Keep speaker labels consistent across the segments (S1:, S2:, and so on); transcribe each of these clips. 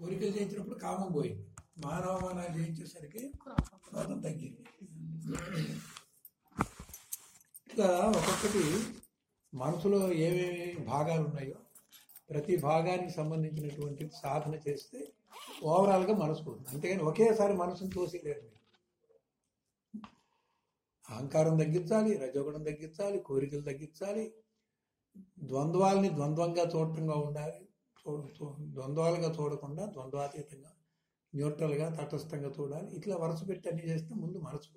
S1: కోరికలు చేయించినప్పుడు కామం పోయింది. మానవమానాలు చేయించేసరికి క్రోధం తగ్గింది. ఇట్లా ఒక్కొక్కటి మనసులో ఏమేమి భాగాలు ఉన్నాయో ప్రతి భాగానికి సంబంధించినటువంటి సాధన చేస్తే ఓవరాల్గా మనసు పోతుంది. అంతేగాని ఒకేసారి మనసును తోసేయలేరు మీరు. అహంకారం తగ్గించాలి రజోగుణం తగ్గించాలి కోరికలు తగ్గించాలి ద్వంద్వాలని ద్వంద్వంగా చూడటంగా ఉండాలి. ద్వంద్వాలుగా చూడకుండా ద్వంద్వాతీతంగా న్యూట్రల్గా తటస్థంగా చూడాలి ఇట్లా వరుస పెట్టి అన్ని చేస్తే ముందు మనసు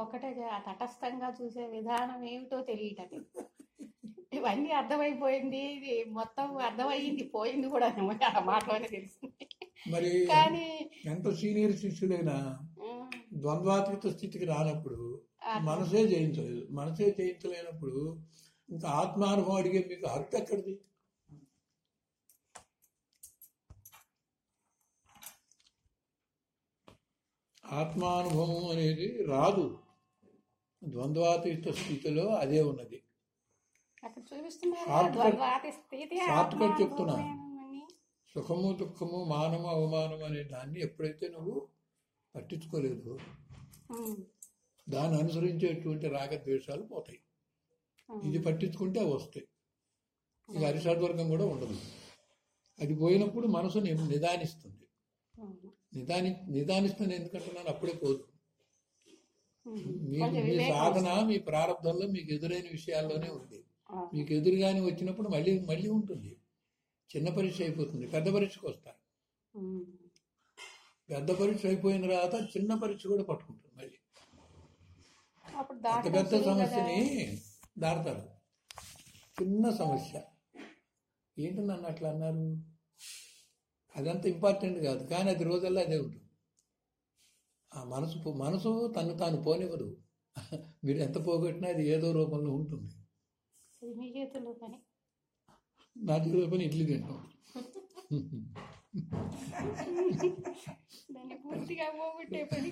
S2: ఒకటే ఆ తటస్థంగా చూసే విధానం ఏమిటో తెలియటది ఇవన్నీ అర్థమైపోయింది ఇది మొత్తం అర్థమయ్యింది పోయింది కూడా ఆ మాటలోనే తెలిసింది
S1: మరి
S2: కానీ
S1: ఎంత సీనియర్ శిష్యులైనా
S2: ఉమ్,
S1: ద్వంద్వాతీత స్థితికి రానప్పుడు మనసే జయించలేదు. మనసే జయించలేనప్పుడు ఇంకా ఆత్మానుభవం అడిగే మీకు హక్కు ఎక్కడిది? ఆత్మానుభవం అనేది రాదు. ద్వంద్వాతీత స్థితిలో అదే ఉన్నది. cut చెప్తున్నా. సుఖము దుఃఖము మానము అవమానం అనే దాన్ని ఎప్పుడైతే నువ్వు పట్టించుకోలేదు దాన్ని అనుసరించేటువంటి రాగద్వేషాలు పోతాయి. ఇది పట్టించుకుంటే అవి వస్తాయి. ఇక అరిషడ్వర్గం కూడా ఉండదు. అది పోయినప్పుడు మనసు నిదానిస్తుంది. నిదాని నిదానిస్తుంది ఎందుకంటున్నాను? అప్పుడే పోదు. మీ మీ సాధన మీ ప్రారంభంలో మీకు ఎదురైన విషయాల్లోనే ఉంది. మీకు ఎదురుగానే వచ్చినప్పుడు మళ్ళీ మళ్ళీ ఉంటుంది. చిన్న పరీక్ష అయిపోతుంది. పెద్ద పరీక్షకు వస్తారు. పెద్ద పరీక్ష అయిపోయిన తర్వాత చిన్న పరీక్ష కూడా పట్టుకుంటుంది మళ్ళీ. పెద్ద పెద్ద. సమస్యని దాడతారు చిన్న సమస్య. ఏంటి నన్ను అట్లా అన్నారు? అదంత ఇంపార్టెంట్ కాదు. కానీ అది రోజుల్లో అదే ఉంటుంది. ఆ మనసు మనసు తను తాను పోనివ్వదు. మీరు ఎంత పోగొట్టినా అది ఏదో రూపంలో ఉంటుంది. నా చేతిలో పని ఇడ్లీ తింటాం.
S2: దాన్ని పూర్తిగా పోగొట్టే పని.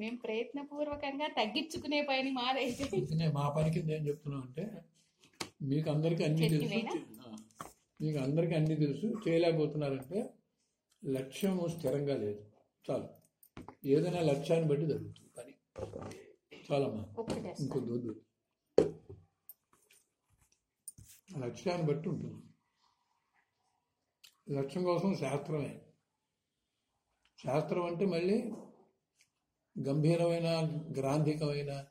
S2: మేము ప్రయత్నపూర్వకంగా తగ్గించుకునే పని మాదైతే.
S1: మా పని కింద ఏం చెప్తున్నాం అంటే మీకు అందరికీ అన్ని తెలుసు. మీకు అందరికీ అన్ని తెలుసు. చేయలేకపోతున్నారంటే లక్ష్యము స్థిరంగా లేదు. చాలు. ఏదైనా లక్ష్యాన్ని బట్టి జరుగుతుంది పని. చాలమ్మా. ఇంకొద్ది వద్దు. లక్ష్యాన్ని బట్టి ఉంటుంది. లక్ష్యం కోసం శాస్త్రమే. శాస్త్రం అంటే మళ్ళీ గంభీరమైన గ్రాంధికమైన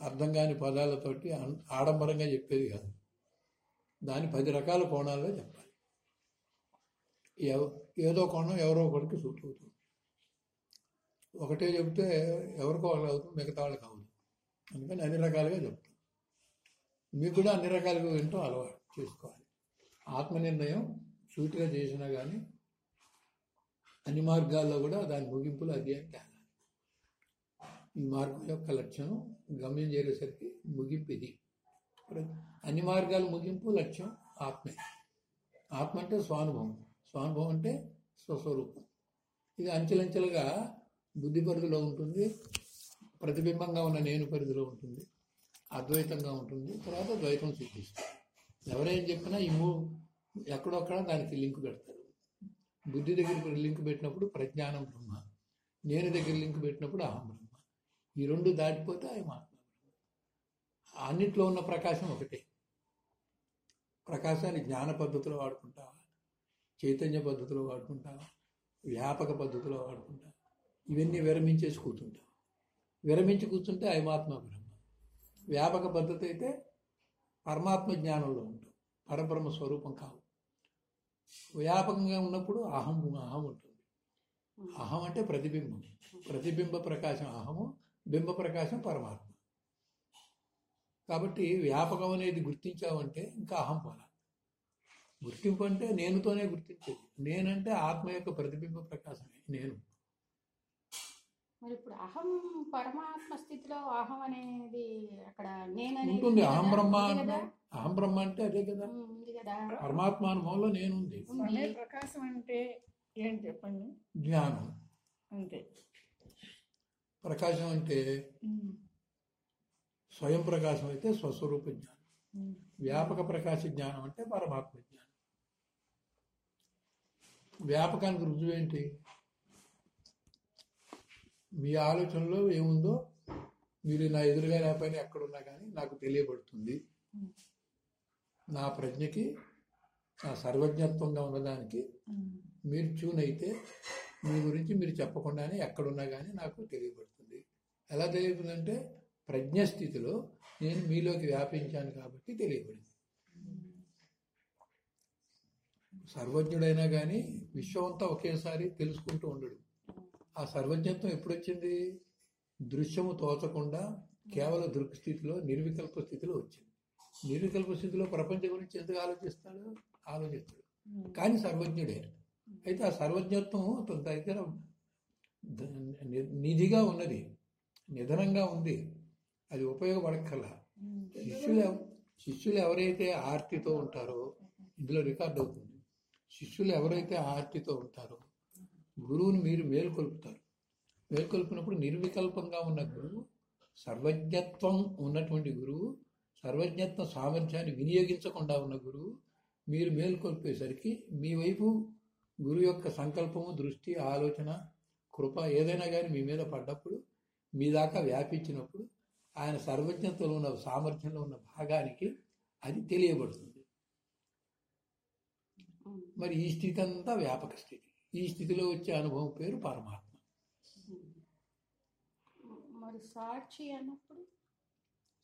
S1: అర్థం కాని పదాలతోటి ఆడంబరంగా చెప్పేది కాదు. దాని పది రకాల కోణాల్లో చెప్పాలి. ఎవ- ఏదో కోణం ఎవరో ఒకరికి సూట్ అవుతుంది. ఒకటే చెప్తే ఎవరికో వాళ్ళకి అవుతుంది మిగతా వాళ్ళకి అవుతుంది అందుకని అన్ని రకాలుగా చెప్తాం. మీకు కూడా అన్ని రకాలుగా వింటూ అలవాటు చేసుకోవాలి. ఆత్మ నిర్ణయం సూటిగా చేసినా కానీ అన్ని మార్గాల్లో కూడా దాని ముగింపులు అది అని తేలాలి. ఈ మార్గం యొక్క లక్ష్యం గమ్యం చేరేసరికి ముగింపు ఇది. అన్ని మార్గాల ముగింపు లక్ష్యం ఆత్మే. ఆత్మ అంటే స్వానుభవం. స్వానుభవం అంటే స్వస్వరూపం. ఇది అంచెలంచెలుగా బుద్ధి పరిధిలో ఉంటుంది ప్రతిబింబంగా ఉన్న నేను పరిధిలో ఉంటుంది అద్వైతంగా ఉంటుంది తర్వాత ద్వైతం చూపిస్తుంది ఎవరేం చెప్పినా ఈ మూ ఎక్కడొక్కడ దానికి లింక్ పెడతారు. బుద్ధి దగ్గర లింక్ పెట్టినప్పుడు ప్రజ్ఞానం బ్రహ్మ నేను దగ్గర లింక్ పెట్టినప్పుడు అహం బ్రహ్మ. ఈ రెండు దాటిపోతే ఆయన ఆత్మ అన్నిట్లో ఉన్న ప్రకాశం ఒకటే. ప్రకాశాన్ని జ్ఞాన పద్ధతిలో వాడుకుంటావా చైతన్య పద్ధతిలో వాడుకుంటావా వ్యాపక పద్ధతిలో వాడుకుంటావా ఇవన్నీ విరమించేసి కూర్చుంటావు విరమించి కూర్చుంటే అయమాత్మ బ్రహ్మ. వ్యాపక పద్ధతి అయితే పరమాత్మ జ్ఞానంలో ఉంటాం. పరబ్రహ్మ స్వరూపం కావు. వ్యాపకంగా ఉన్నప్పుడు అహం అహం ఉంటుంది. అహం అంటే ప్రతిబింబం. ప్రతిబింబ ప్రకాశం అహము బింబ ప్రకాశం పరమాత్మ. కాబట్టి వ్యాపకం అనేది గుర్తించావంటే ఇంకా అహం పోలా గుర్తింపు అంటే నేనుతోనే గుర్తించేది. నేనంటే ఆత్మ యొక్క ప్రతిబింబ ప్రకాశమే నేను.
S2: మరి ఇప్పుడు అహం పరమాత్మ స్థితిలో అహం అనేది అక్కడ నేననేది
S1: ఉంటుంది. అహం బ్రహ్మ అంటే అహం బ్రహ్మ అంటే అదే కదా?
S2: కదా?
S1: పరమాత్మానుభవంలో నేనుంది.
S3: ప్రకాశం అంటే ఏం చెప్పండి?
S1: జ్ఞానం.
S3: అంతే.
S1: ప్రకాశం అంటే స్వయం ప్రకాశం అయితే స్వస్వరూప జ్ఞానం. వ్యాపక ప్రకాశ జ్ఞానం అంటే పరమాత్మ జ్ఞానం. వ్యాపకానికి రుజువు ఏంటి? మీ ఆలోచనలో ఏముందో మీరు నా ఎదురుగా లేకపోయినా ఎక్కడున్నా కానీ నాకు తెలియబడుతుంది. నా ప్రజ్ఞకి నా సర్వజ్ఞత్వంగా ఉన్నదానికి మీరు ట్యూన్ అయితే మీ గురించి మీరు చెప్పకుండానే ఎక్కడున్నా కానీ నాకు తెలియబడుతుంది. ఎలా తెలియబడుతుందంటే ప్రజ్ఞ స్థితిలో నేను మీలోకి వ్యాపించాను కాబట్టి తెలియబడింది. సర్వజ్ఞుడైనా కానీ విశ్వం అంతా ఒకేసారి తెలుసుకుంటూ ఉండడు. ఆ సర్వజ్ఞత్వం ఎప్పుడొచ్చింది? దృశ్యము తోచకుండా కేవలం దృక్స్థితిలో నిర్వికల్ప స్థితిలో వచ్చింది. నిర్వికల్ప స్థితిలో ప్రపంచం గురించి ఎందుకు ఆలోచిస్తాడు? ఆలోచిస్తాడు. కానీ సర్వజ్ఞుడే. అయితే ఆ సర్వజ్ఞత్వం తన దగ్గర ని- నిధిగా ఉన్నది. నిధనంగా ఉంది. అది ఉపయోగపడక్కల శిష్యులు శిష్యులు ఎవరైతే ఆర్తితో ఉంటారో ఇందులో రికార్డ్ అవుతుంది. శిష్యులు ఎవరైతే ఆర్తితో ఉంటారో గురువుని మీరు మేల్కొల్పుతారు. మేల్కొల్పినప్పుడు నిర్వికల్పంగా ఉన్న గురువు సర్వజ్ఞత్వం ఉన్నటువంటి గురువు సర్వజ్ఞత్వ సామర్థ్యాన్ని వినియోగించకుండా ఉన్న గురువు మీరు మేల్కొల్పేసరికి మీ వైపు గురువు యొక్క సంకల్పము దృష్టి ఆలోచన కృప ఏదైనా కానీ మీ మీద పడ్డప్పుడు మీ దాకా వ్యాపించినప్పుడు ఆయన సర్వజ్ఞతలో ఉన్న సామర్థ్యంలో ఉన్న భాగానికి అది తెలియబడుతుంది. మరి ఈ స్థితి అంతా వ్యాపక స్థితి. ఈ స్థితిలో వచ్చే అనుభవం పేరు పరమాత్మ.
S2: మరి సాక్షి అన్నప్పుడు?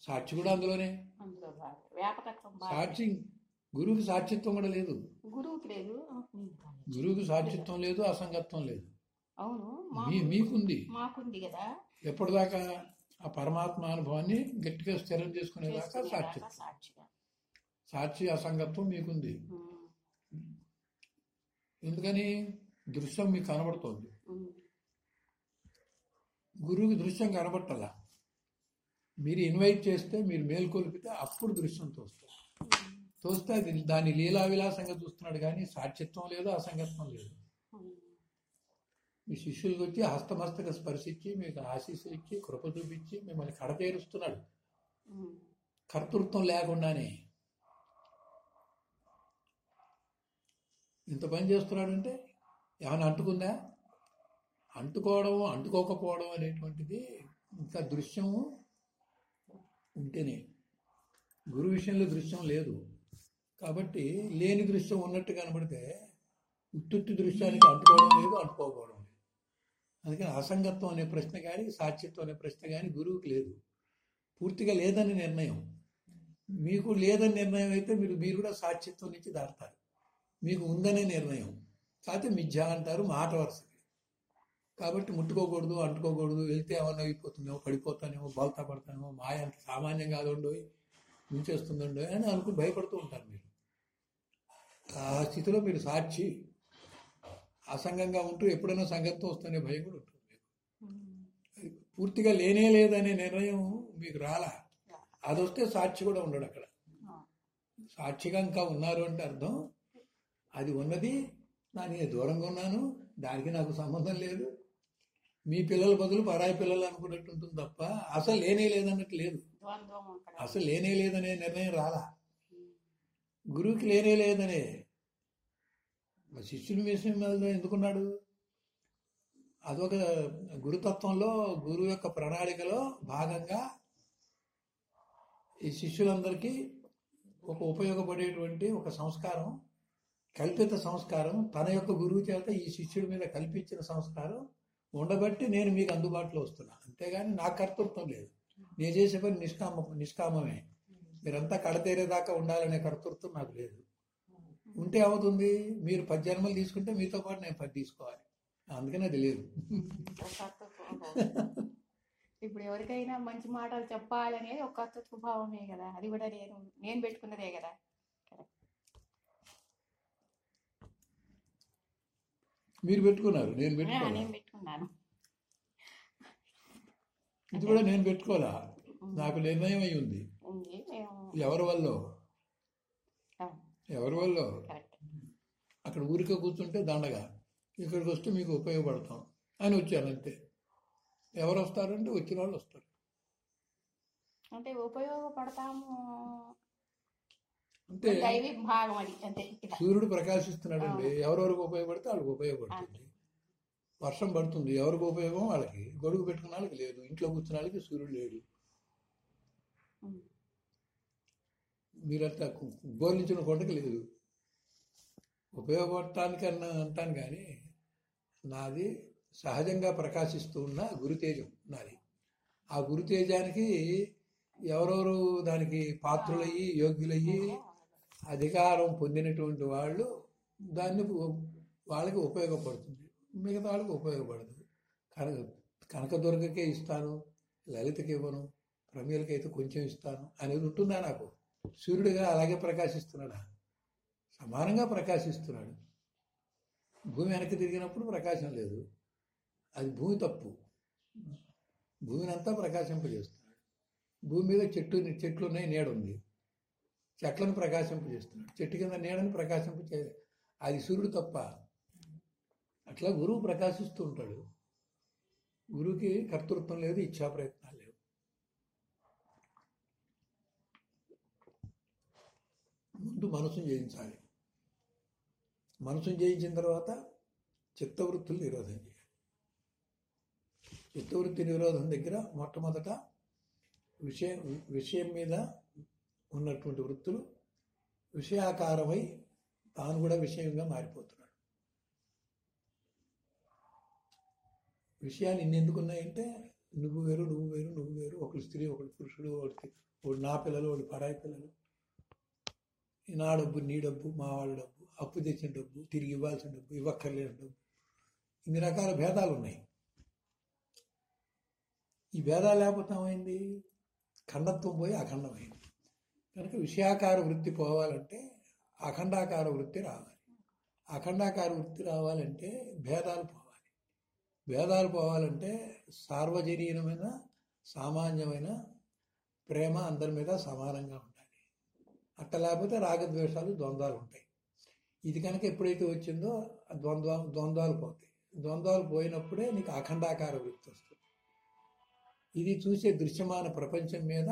S1: సాక్షి కూడా అందులోనే. సాక్షి గురువుకి సాక్షిత్వం కూడా లేదు.
S2: గురువుకి లేదు.
S1: గురువుకి సాక్షిత్వం లేదు అసంగత్వం లేదు.
S2: అవును
S1: మీకుంది.
S2: మాకుంది కదా.
S1: ఎప్పటిదాకా ఆ పరమాత్మ అనుభవాన్ని గట్టిగా స్థిరం చేసుకునేదాకా
S2: సాక్షిగా.
S1: సాక్షి అసంగత్వం మీకుంది. ఎందుకని? దృశ్యం మీకు కనబడుతోంది. గురువుకి దృశ్యం కనబట్టాల? మీరు ఇన్వైట్ చేస్తే మీరు మేల్కొల్పితే అప్పుడు దృశ్యం తోస్తారు తోస్తే అది దాన్ని లీలా విలాసంగా చూస్తున్నాడు కానీ సాక్షిత్వం లేదు అసంగత్వం లేదు. మీ శిష్యులకు వచ్చి హస్తమస్తక స్పర్శించి మీకు ఆశీస్సులు ఇచ్చి కృప చూపించి మిమ్మల్ని కడతేరుస్తున్నాడు. కర్తృత్వం లేకుండానే. ఇంత పని చేస్తున్నాడంటే ఏమైనా అంటుకుందా? అంటుకోవడం అంటుకోకపోవడం అనేటువంటిది ఇంకా దృశ్యము ఉంటేనే. గురు విషయంలో దృశ్యం లేదు. కాబట్టి లేని దృశ్యం ఉన్నట్టు కనబడితే ఉత్తుత్తి దృశ్యానికి అంటుకోవడం లేదు అంటుకోకపోవడం అందుకని అసంగత్వం అనే ప్రశ్న కానీ సాక్షిత్వం అనే ప్రశ్న కానీ గురువుకి లేదు. పూర్తిగా లేదని నిర్ణయం. మీకు లేదని నిర్ణయం అయితే మీరు మీరు కూడా సాక్షిత్వం నుంచి దాడతారు మీకు ఉందనే నిర్ణయం. కాకపోతే మిథ్య అంటారు మాట వరుసకి కాబట్టి ముట్టుకోకూడదు అంటుకోకూడదు వెళ్తే ఏమన్నా అయిపోతుందేమో పడిపోతానేమో బలతా పడతానేమో మాయ అంత సామాన్యం కాదుండో ముంచేస్తుందండో అని అనుకుని భయపడుతూ ఉంటారు మీరు. ఆ స్థితిలో మీరు సాక్షి అసంగంగా ఉంటూ ఎప్పుడైనా సంగత్వం వస్తేనే భయం కూడా ఉంటుంది. మీకు. పూర్తిగా లేనే లేదనే నిర్ణయం మీకు రాలా? అది వస్తే సాక్షి కూడా ఉండడు అక్కడ. సాక్షిగా ఇంకా ఉన్నారు అంటే అర్థం. అది ఉన్నది నా నేను దూరంగా ఉన్నాను దానికి నాకు సంబంధం లేదు. మీ పిల్లల బదులు పరాయి పిల్లలు అనుకున్నట్టు ఉంటుంది తప్ప అసలు లేనే లేదన్నట్టు లేదు. అసలు లేనే లేదనే నిర్ణయం రాలా? గురువుకి లేనే లేదనే మరి శిష్యుని విషయం మీద ఎందుకున్నాడు? అదొక గురుతత్వంలో గురువు యొక్క ప్రణాళికలో భాగంగా ఈ శిష్యులందరికీ ఒక ఉపయోగపడేటువంటి ఒక సంస్కారం కల్పిత సంస్కారం తన యొక్క గురువు చేత ఈ శిష్యుడి మీద కల్పించిన సంస్కారం ఉండబట్టి నేను మీకు అందుబాటులో వస్తున్నా. అంతేగాని నా కర్తృత్వం లేదు. నేను చేసే పని నిష్కామ నిష్కామమే. మీరంతా కడతేరేదాకా ఉండాలనే కర్తృత్వం నాకు లేదు. ఉంటే అవుతుంది మీరు పది జన్మలు తీసుకుంటే మీతో పాటు నేను పది తీసుకోవాలి. అందుకని అది లేదు
S2: ఇప్పుడు ఎవరికైనా మంచి మాటలు చెప్పాలనేది ఒక కర్తృత్వ భావమే కదా. అది కూడా నేను నేను పెట్టుకున్నదే కదా.
S1: మీరు పెట్టుకున్నారు నేను
S2: పెట్టుకున్నాను.
S1: ఇది కూడా నేను పెట్టుకోవాలా నాకు నిర్ణయం అయి ఉంది ఎవరి వల్ల? ఎవరి వల్ల? అక్కడ ఊరికే కూర్చుంటే దండగా. ఇక్కడికి వస్తే మీకు ఉపయోగపడతాం. అని వచ్చాను అంతే. ఎవరు వస్తారంటే వచ్చిన వాళ్ళు వస్తారు.
S2: అంటే ఉపయోగపడతాము.
S1: అంటే సూర్యుడు ప్రకాశిస్తున్నాడండి. ఎవరెవరికి ఉపయోగపడితే వాళ్ళకి ఉపయోగపడుతుంది. వర్షం పడుతుంది. ఎవరికి ఉపయోగం? వాళ్ళకి. గొడుగు పెట్టుకున్న వాళ్ళకి లేదు. ఇంట్లో కూర్చున్న వాళ్ళకి సూర్యుడు లేడు. మీరంతా గోలించిన కొండకి లేదు. ఉపయోగపడటానికి అన్న అంటాను కానీ నాది సహజంగా ప్రకాశిస్తూ ఉన్న గురుతేజం నాది. ఆ గురుతేజానికి ఎవరెవరు దానికి పాత్రులయ్యి యోగ్యులయ్యి అధికారం పొందినటువంటి వాళ్ళు దాన్ని వాళ్ళకి ఉపయోగపడుతుంది. మిగతా వాళ్ళకి ఉపయోగపడదు. కనక కనకదుర్గకే ఇస్తాను లలితకి ఇవ్వను ప్రమీలకైతే కొంచెం ఇస్తాను అనేది ఉంటుందా నాకు. సూర్యుడిగా అలాగే ప్రకాశిస్తున్నాడా? సమానంగా ప్రకాశిస్తున్నాడు. భూమి వెనక్కి తిరిగినప్పుడు ప్రకాశం లేదు. అది భూమి తప్పు. భూమిని అంతా ప్రకాశింపజేస్తున్నాడు. భూమి మీద చెట్టు చెట్లు ఉన్నాయి నీడ ఉంది చెట్లను ప్రకాశింపజేస్తున్నాడు. చెట్టు కింద నీడని ప్రకాశింపచే అది సూర్యుడు తప్ప. అట్లా గురువు ప్రకాశిస్తూ ఉంటాడు. గురువుకి కర్తృత్వం లేదు ఇచ్చా ప్రయత్నాలు లేవు ముందు మనసును జయించాలి. మనసును జయించిన తర్వాత చిత్తవృత్తులు నిరోధం చేయాలి. చిత్తవృత్తి నిరోధం దగ్గర మొట్టమొదట విషయం విషయం మీద ఉన్నటువంటి వృత్తులు విషయాకారమై తాను కూడా విషయంగా మారిపోతున్నాడు. విషయాలు ఇన్ని ఉన్నాయంటే నువ్వు వేరు నువ్వు వేరు నువ్వు వేరు ఒకడు స్త్రీ ఒకడు పురుషుడు ఒకటి నా పిల్లలు ఒకడు పరాయి పిల్లలు నా డబ్బు నీ డబ్బు మా వాళ్ళ డబ్బు అప్పు తెచ్చిన డబ్బు తిరిగి ఇవ్వాల్సిన డబ్బు ఇవ్వక్కర్లేని డబ్బు. ఇన్ని రకాల భేదాలు ఉన్నాయి ఈ భేదాలు లేకపోతే ఏమైంది? ఖండత్వం పోయి అఖండమైంది. కనుక విషయాకార వృత్తి పోవాలంటే అఖండాకార వృత్తి రావాలి. అఖండాకార వృత్తి రావాలంటే భేదాలు పోవాలి. భేదాలు పోవాలంటే సార్వజనీయమైన సామాన్యమైన ప్రేమ అందరి మీద సమానంగా ఉండాలి అట్ట లేకపోతే రాగద్వేషాలు ద్వంద్వాలు ఉంటాయి. ఇది కనుక ఎప్పుడైతే వచ్చిందో ద్వంద్వ ద్వంద్వాలు పోతాయి. ద్వంద్వాలు పోయినప్పుడే నీకు అఖండాకార వృత్తి వస్తుంది. ఇది చూసే దృశ్యమాన ప్రపంచం మీద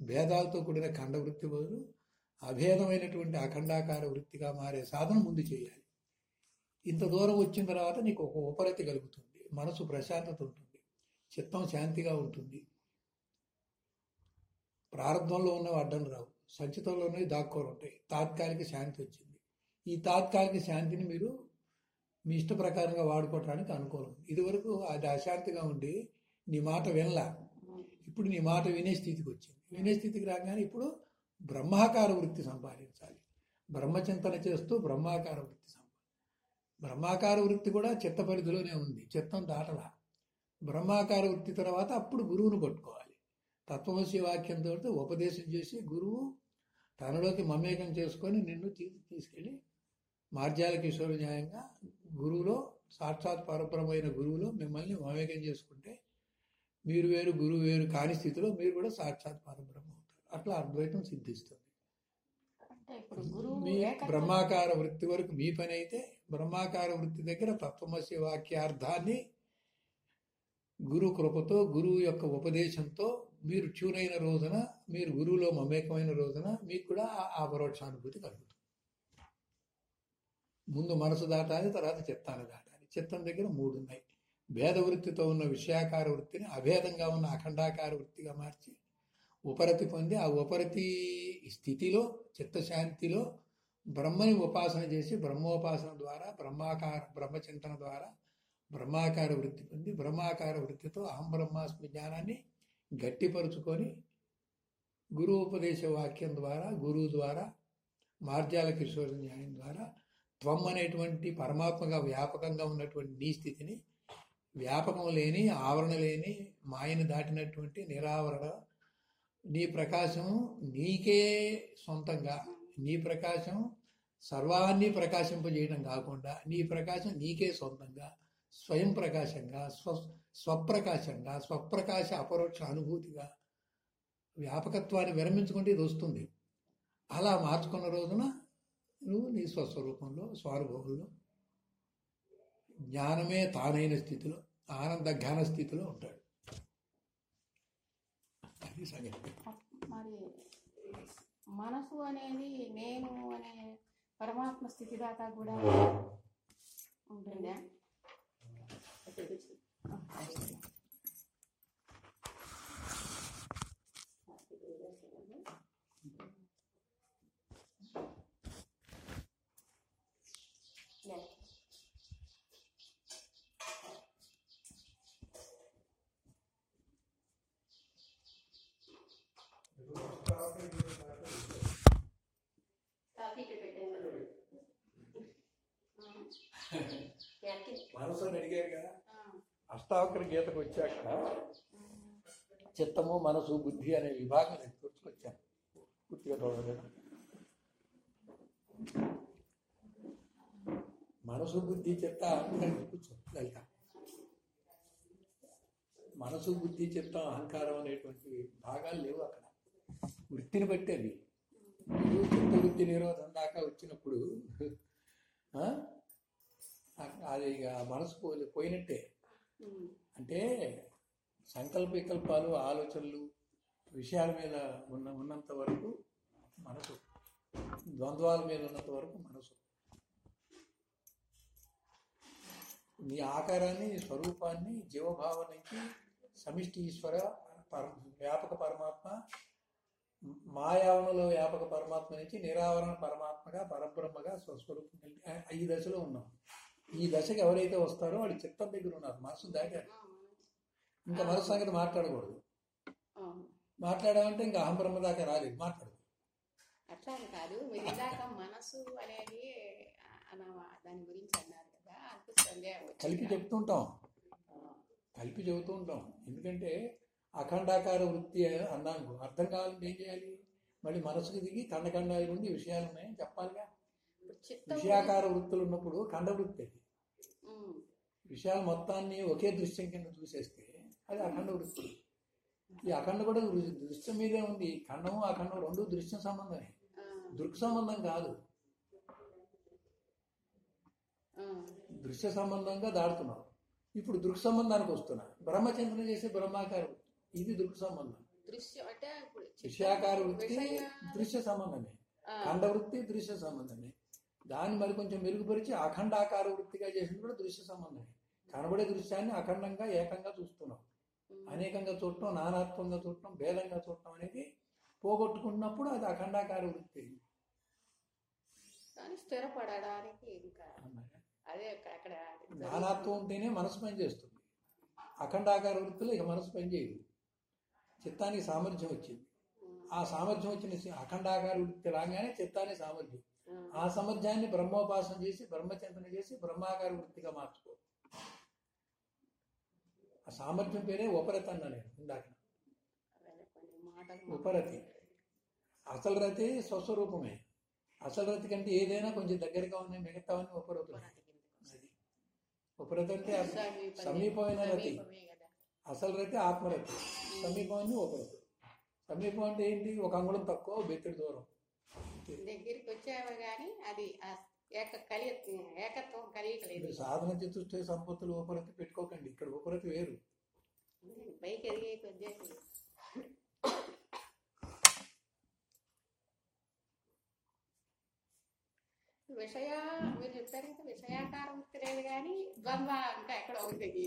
S1: భేదాలతో కూడిన ఖండ వృత్తి బదులు అభేదమైనటువంటి అఖండాకార వృత్తిగా మారే సాధన ముందు చేయాలి. ఇంత దూరం వచ్చిన తర్వాత నీకు ఒక ఉపరతి కలుగుతుంది. మనసు ప్రశాంతత ఉంటుంది. చిత్తం శాంతిగా ఉంటుంది. ప్రారంభంలో ఉన్నవి అడ్డం రావు. సంచితంలోనే ఉన్నవి దాక్కోలు ఉంటాయి తాత్కాలిక శాంతి వచ్చింది. ఈ తాత్కాలిక శాంతిని మీరు మీ ఇష్ట ప్రకారంగా వాడుకోవటానికి అనుకూలం. ఇదివరకు అది అశాంతిగా ఉండి నీ మాట వినలా. ఇప్పుడు నీ మాట వినే స్థితికి వచ్చింది. వినే స్థితికి రాగానే ఇప్పుడు బ్రహ్మాకార వృత్తి సంపాదించాలి. బ్రహ్మచింతన చేస్తూ బ్రహ్మాకార వృత్తి సంపాదించాలి బ్రహ్మాకార వృత్తి కూడా చిత్త పరిధిలోనే ఉంది. చిత్తం దాటలా. బ్రహ్మాకార వృత్తి తర్వాత అప్పుడు గురువును పట్టుకోవాలి. తత్వమసి వాక్యంతో ఉపదేశం చేసి గురువు తనలోకి మమేకం చేసుకొని నిన్ను తీ- తీసుకెళ్ళి మార్జాల కిషోర న్యాయంగా గురువులో సాక్షాత్ పరబ్రహ్మైన గురువులో మిమ్మల్ని మమేకం చేసుకుంటే మీరు వేరు గురువు వేరు కాని స్థితిలో మీరు కూడా సాక్షాత్ పరబ్రహ్మ అవుతారు. అట్లా అద్వైతం సిద్ధిస్తుంది. మీ బ్రహ్మాకార వృత్తి వరకు మీ పని అయితే బ్రహ్మాకార వృత్తి దగ్గర తత్వమసి వాక్యార్థాన్ని గురు కృపతో గురువు యొక్క ఉపదేశంతో మీరు చూనైన రోజున మీరు గురువులో మమేకమైన రోజున మీకు కూడా ఆ- ఆ పరోక్షానుభూతి కలుగుతుంది. ముందు మనసు దాటాలి తర్వాత చిత్తాన్ని దాటాలి. చిత్తం దగ్గర మూడు ఉన్నాయి. భేద వృత్తితో ఉన్న విషయాకార వృత్తిని అభేదంగా ఉన్న అఖండాకార వృత్తిగా మార్చి ఉపరతి పొంది ఆ ఉపరతి స్థితిలో చిత్తశాంతిలో బ్రహ్మని ఉపాసన చేసి బ్రహ్మోపాసన ద్వారా బ్రహ్మాకార బ్రహ్మచింతన ద్వారా బ్రహ్మాకార వృత్తి పొంది బ్రహ్మాకార వృత్తితో అహం బ్రహ్మాస్మి జ్ఞానాన్ని గట్టిపరుచుకొని గురు ఉపదేశ వాక్యం ద్వారా గురువు ద్వారా మార్జాల కిషోర న్యాయం ద్వారా త్వం అనేటువంటి పరమాత్మగా వ్యాపకంగా ఉన్నటువంటి నీ స్థితిని వ్యాపకం లేని ఆవరణ లేని మాయను దాటినటువంటి నిరావరణ నీ ప్రకాశం నీకే సొంతంగా నీ ప్రకాశం సర్వాన్ని ప్రకాశింపజేయడం కాకుండా నీ ప్రకాశం నీకే సొంతంగా స్వయం ప్రకాశంగా స్వ స్వప్రకాశంగా స్వప్రకాశ అపరోక్ష అనుభూతిగా వ్యాపకత్వాన్ని విరమించుకుంటే ఇది వస్తుంది. అలా మార్చుకున్న రోజున నువ్వు నీ స్వస్వరూపంలో స్వానుభవంలో జ్ఞానమే తానైన స్థితిలో ఆనంద జ్ఞాన స్థితిలో ఉంటాడు. అది సంగతి.
S2: మరి మనసు అనేది నేను అనే పరమాత్మ స్థితి దాకా కూడా ఉంటుందా?
S1: మనసు అని అడిగారు కదా అష్టావక్ర గీతకు వచ్చాక చిత్తము మనసు బుద్ధి అనే విభాగం నేను కూర్చుకొచ్చాను. పూర్తిగా చూడలేదు. మనసు బుద్ధి చిత్త అహంకారం కూర్చో లలిత. మనసు బుద్ధి చిత్తం అహంకారం అనేటువంటి భాగాలు లేవు అక్కడ. వృత్తిని బట్టి అవి. చిత్త బుద్ధి నిరోధం దాకా వచ్చినప్పుడు అది ఇక మనసు పోయి- పోయినట్టే. అంటే సంకల్ప వికల్పాలు ఆలోచనలు విషయాల మీద ఉన్న ఉన్నంత వరకు మనసు. ద్వంద్వాల మీద ఉన్నంత వరకు మనసు. నీ ఆకారాన్ని స్వరూపాన్ని జీవభావం నుంచి సమిష్టి ఈశ్వర పర వ్యాపక పరమాత్మ మాయావనలో వ్యాపక పరమాత్మ నుంచి నిరావరణ పరమాత్మగా పరబ్రహ్మగా స్వస్వరూపం ఈ దశలో ఉన్నాం. ఈ దశకి ఎవరైతే వస్తారో వాళ్ళు చిత్తం దగ్గర ఉన్నారు. మనసు దాటారు. ఇంకా మనసు సంగతి మాట్లాడకూడదు. మాట్లాడామంటే ఇంకా అహం బ్రహ్మ దాకా రాలేదు. మాట్లాడదు.
S2: అట్లా కాదు. మీరు ఇందాక మనసు అనేది అన- దాని గురించి అన్నారు కదా వచ్చింది.
S1: కలిపి చెప్తుంటాం. కలిపి చెబుతూ ఉంటాం ఎందుకంటే అఖండాకార వృత్తి అన్నాను అర్థం కావాలంటే ఏం చేయాలి? మళ్ళీ మనసుకు దిగి ఖండఖండాల నుండి విషయాలు ఉన్నాయని చెప్పాలిగా. విషయాకార వృత్తులు ఉన్నప్పుడు ఖండ వృత్తి విషయాలు మొత్తాన్ని ఒకే దృశ్యం కింద చూసేస్తే అది అఖండ వృత్తి. ఈ అఖండ కూడా దృశ్యం మీదే ఉంది. ఖండము అఖండం రెండు దృశ్యం సంబంధమే. దృక్ సంబంధం కాదు. దృశ్య సంబంధంగా దాడుతున్నాం ఇప్పుడు దృక్ సంబంధానికి వస్తున్నా. బ్రహ్మచింతన చేసే బ్రహ్మాకార. వృత్తి ఇది దృక్ సంబంధం. విషయాకార వృత్తి దృశ్య సంబంధమే. ఖండ వృత్తి దృశ్య సంబంధమే. దాన్ని మరి కొంచెం మెరుగుపరిచి అఖండాకార వృత్తిగా చేసింది కూడా దృశ్య సంబంధమే. కనబడే దృశ్యాన్ని అఖండంగా ఏకంగా చూస్తున్నాం. అనేకంగా చూడటం నానాత్వంగా చూడటం భేదంగా చూడటం అనేది పోగొట్టుకున్నప్పుడు అది అఖండాకార వృత్తి.
S2: స్థిరపడడానికి ఇంకా
S1: అన్నమాట.
S2: అదే అక్కడ అక్కడ
S1: నానాత్వం ఉంటేనే మనసు పని చేస్తుంది. అఖండాకార వృత్తిలో ఇక మనసు పని చేయదు. చిత్తానికి సామర్థ్యం వచ్చింది. ఆ సామర్థ్యం వచ్చిన అఖండాకార వృత్తి రాగానే చిత్తానికి సామర్థ్యం. ఆ సామర్థ్యాన్ని బ్రహ్మోపాసన చేసి బ్రహ్మచింతన చేసి బ్రహ్మాకార వృత్తిగా మార్చుకో. ఆ సామర్థ్యం పేరే ఉపరతి అన్నా నేను ఇందాక. ఉపరతి. అసలు రతి స్వస్వరూపమే. అసలు రతి కంటే ఏదైనా కొంచెం దగ్గరగా ఉన్నాయి మిగతావన్నీ ఉపరతులు. అది. ఉపరతి అంటే సమీపమైన రతి. అసలు రతి ఆత్మరతి. సమీపం ఉపరతి. సమీపం అంటే ఏంటి? ఒక అంగుళం తక్కువ బెత్తిడి దూరం.
S2: దగ్గరికి వచ్చాము కానీ అది ఆ ఏక కలి ఏకత్వం కలియకలేదు
S1: సాధన చతుష్ట సంపత్తులు ఉపరతి పెట్టుకోకండి. ఇక్కడ ఉపరతి వేరు.
S2: పైకి ఎదిగే కొద్ది విషయ మీరు చెప్పారు కదా విషయాకారం వృత్తి లేదు కానీ ద్వంద్వ ఇంకా ఎక్కడ ఉంది.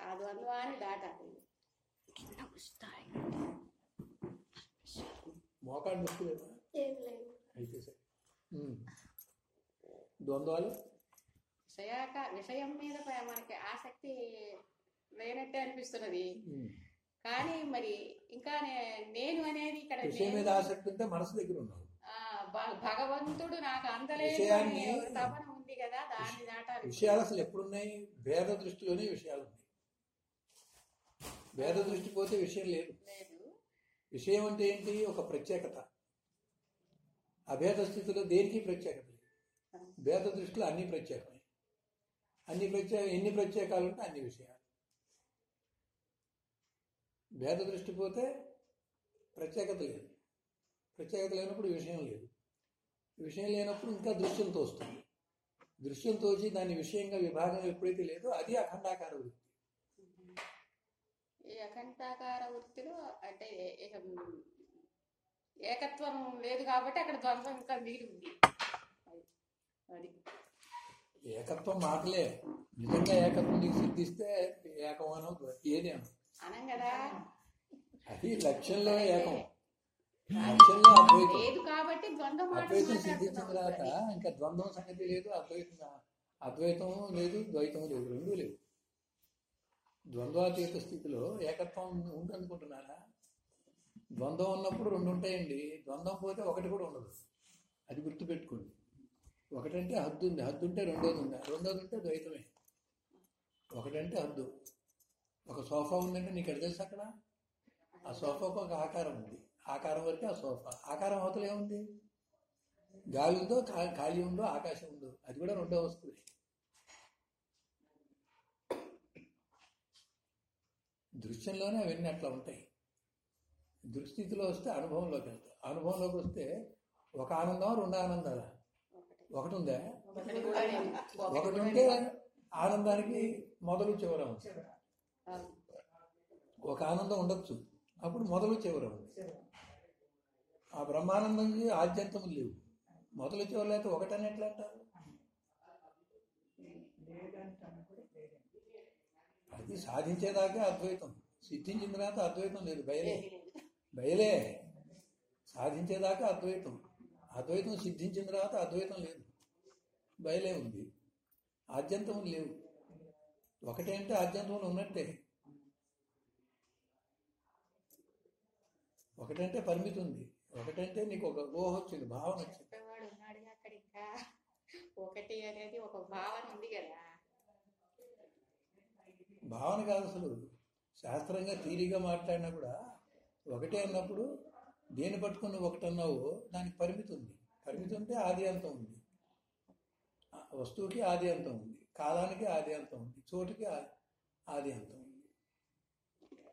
S2: ఆ ద్వంద్వాన్ని దాటాలి.
S1: మోకాడు ద్వంద్వాలు?
S2: విషయాక విషయం మీద మనకి ఆసక్తి లేనట్టే అనిపిస్తున్నది. కానీ మరి ఇంకా నేను అనేది ఇక్కడ
S1: విషయం మీద ఆసక్తి ఉంటే మనసు దగ్గర ఉన్నావు.
S2: భగవంతుడు నాకు అందలేదు తపన ఉంది కదా దాన్ని దాటాలి.
S1: విషయాలు అసలు ఎప్పుడున్నాయి? భేద దృష్టిలోనే విషయాలు ఉన్నాయి. భేద దృష్టి పోతే విషయం లేదు. విషయం అంటే ఏంటి? ఒక ప్రత్యేకత. అభేద స్థితిలో దేనికి ప్రత్యేకత లేదు. భేద దృష్టిలో అన్ని ప్రత్యేకమే. అన్ని ప్రత్యేక ఎన్ని ప్రత్యేకాలు ఉంటే అన్ని విషయాలు. భేద దృష్టి పోతే ప్రత్యేకత లేదు. ప్రత్యేకత లేనప్పుడు విషయం లేదు. విషయం లేనప్పుడు ఇంకా దృశ్యం తోస్తుంది. దృశ్యం తోచి దాని విషయంగా విభాగం ఎప్పుడైతే లేదో అది అఖండాకార వృత్తి.
S2: ఈ అఖండాకార వృత్తిలో అంటే ఏకత్వం లేదు కాబట్టి అక్కడ ద్వంద్వం ఇంకా మిగిలి ఉంది. అది.
S1: ఏకత్వం మాటలే. నిజంగా ఏకత్వం నీకు సిద్ధిస్తే ఏకమానం ఏది అనం.
S2: కదా.
S1: అది లక్ష్యంలో ఏకం. లక్ష్యంలో అద్వైతం.
S2: లేదు కాబట్టి ద్వంద్వ
S1: అద్వైతం సిద్ధించిన తర్వాత ఇంకా ద్వంద్వం సంగతి లేదు అద్వైతం అద్వైతం లేదు ద్వైతం లేదు రెండూ లేవు. ద్వంద్వాతీత స్థితిలో ఏకత్వం ఉందనుకుంటున్నారా? ద్వంద్వం ఉన్నప్పుడు రెండు ఉంటాయండి. ద్వంద్వం పోతే ఒకటి కూడా ఉండదు. అది గుర్తుపెట్టుకోండి. ఒకటంటే హద్దు ఉంది. హద్దు ఉంటే రెండోది ఉంది. రెండోది ఉంటే ద్వైతమే. ఒకటంటే హద్దు. ఒక సోఫా ఉందంటే నీకు ఎక్కడ తెలుసు అక్కడ? ఆ సోఫాకు ఒక ఆకారం ఉంది. ఆకారం వరకే ఆ సోఫా. ఆకారం అవతల ఏముంది? గాలి ఉందో ఖాళీ ఉందో ఆకాశం ఉందో. అది కూడా రెండో వస్తువు. దృశ్యంలోనే అవన్నీ అట్లా ఉంటాయి. దృష్టిలో వస్తే అనుభవంలోకి వెళ్తాయి. అనుభవంలోకి వస్తే ఒక ఆనందం రెండు ఆనందాలా? ఒకటి. ఉందా
S2: ఒకటి
S1: ఉంటే ఆనందానికి మొదలు చివర ఉంది. ఒక ఆనందం ఉండొచ్చు. అప్పుడు మొదలు చివర ఉంది. ఆ బ్రహ్మానందంకి ఆద్యంతములు లేవు. మొదలు చివరి అయితే ఒకటని ఎట్లా అంటారు? అది సాధించేదాకా అద్వైతం. సిద్ధించిన తర్వాత అద్వైతం లేదు బయలే. బయలే. సాధించేదాకా అద్వైతం. అద్వైతం సిద్ధించిన తర్వాత అద్వైతం లేదు. బయలే ఉంది. ఆద్యంతములు లేవు. ఒకటే అంటే ఆద్యంతములు ఉన్నట్టే. ఒకటంటే పరిమితి ఉంది. ఒకటంటే నీకు ఒక ఊహ వచ్చింది భావన వచ్చింది.
S2: ఒకటి అనేది ఒక భావన ఉంది కదా.
S1: భావన కాదు అసలు. శాస్త్రంగా తీరిగా మాట్లాడినా కూడా ఒకటే అన్నప్పుడు దేని పట్టుకుని ఒకటి అన్నావు దానికి పరిమితి ఉంది. పరిమితి ఉంటే ఆది అంతం ఉంది. వస్తువుకి ఆది అంతం ఉంది. కాలానికి ఆది అంతం ఉంది. చోటుకి ఆది అంతం ఉంది.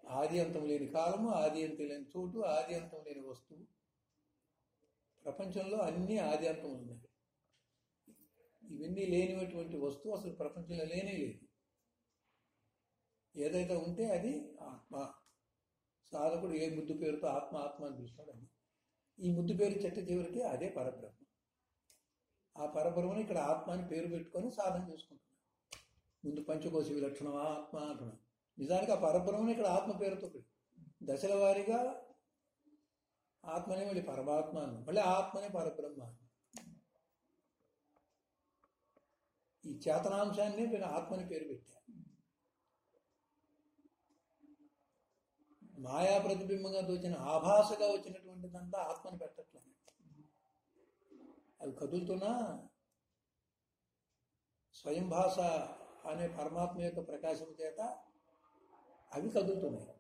S1: ఆది అంతం లేని కాలము ఆది అంతం లేని చోటు ఆది అంతం లేని వస్తువు. ప్రపంచంలో అన్ని ఆది అంతం ఉన్నాయి. ఇవన్నీ లేనిటువంటి వస్తువు అసలు ప్రపంచంలో లేనే లేదు. ఏదైతే ఉంటే అది ఆత్మ. సాధకుడు ఏ ముద్దు పేరుతో ఆత్మ ఆత్మ అని పిలుస్తాడు ఈ ముద్దు పేరు చెట్ట చివరికి అదే పరబ్రహ్మ. ఆ పరబ్రహ్మను ఇక్కడ ఆత్మ అని పేరు పెట్టుకొని సాధన చేసుకుంటున్నాడు. ముందు పంచకోశ విలక్షణం ఆత్మ అంటున్నాం నిజానికి ఆ పరబ్రహ్మను ఇక్కడ ఆత్మ పేరుతో దశల వారీగా ఆత్మనే మళ్ళీ పరమాత్మ అని మళ్ళీ ఆత్మనే పరబ్రహ్మ అని ఈ చేతనాంశాన్ని నేను ఆత్మని పేరు పెట్టా మాయా ప్రతిబింబంగా తోచిన ఆభాసగా వచ్చినటువంటిదంతా ఆత్మని పెట్టట్లేదు. అవి కదులుతున్నా స్వయం భాష అనే పరమాత్మ యొక్క ప్రకాశం చేత అవి కదులుతున్నాయి.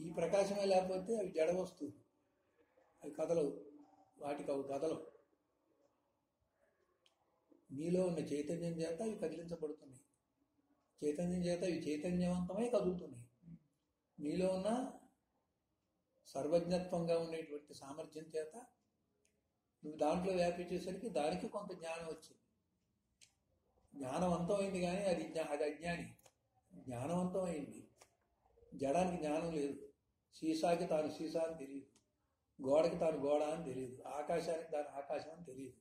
S1: ఈ ప్రకాశమే లేకపోతే అవి జడ వస్తువు. అవి కథలు వాటికి అవి కథలు నీలో ఉన్న చైతన్యం చేత అవి కదిలించబడుతున్నాయి. చైతన్యం చేత ఇవి చైతన్యవంతమై కదులుతున్నాయి. నీలో ఉన్న సర్వజ్ఞత్వంగా ఉండేటువంటి సామర్థ్యం చేత నువ్వు దాంట్లో వ్యాపించేసరికి దానికి కొంత జ్ఞానం వచ్చింది. జ్ఞానవంతం అయింది కానీ అది జ్ఞా- అది అజ్ఞాని. జ్ఞానవంతం అయింది జడానికి జ్ఞానం లేదు. సీసాకి తాను సీసా అని తెలియదు. గోడకి తాను గోడ అని తెలియదు. ఆకాశానికి దాని ఆకాశం అని తెలియదు.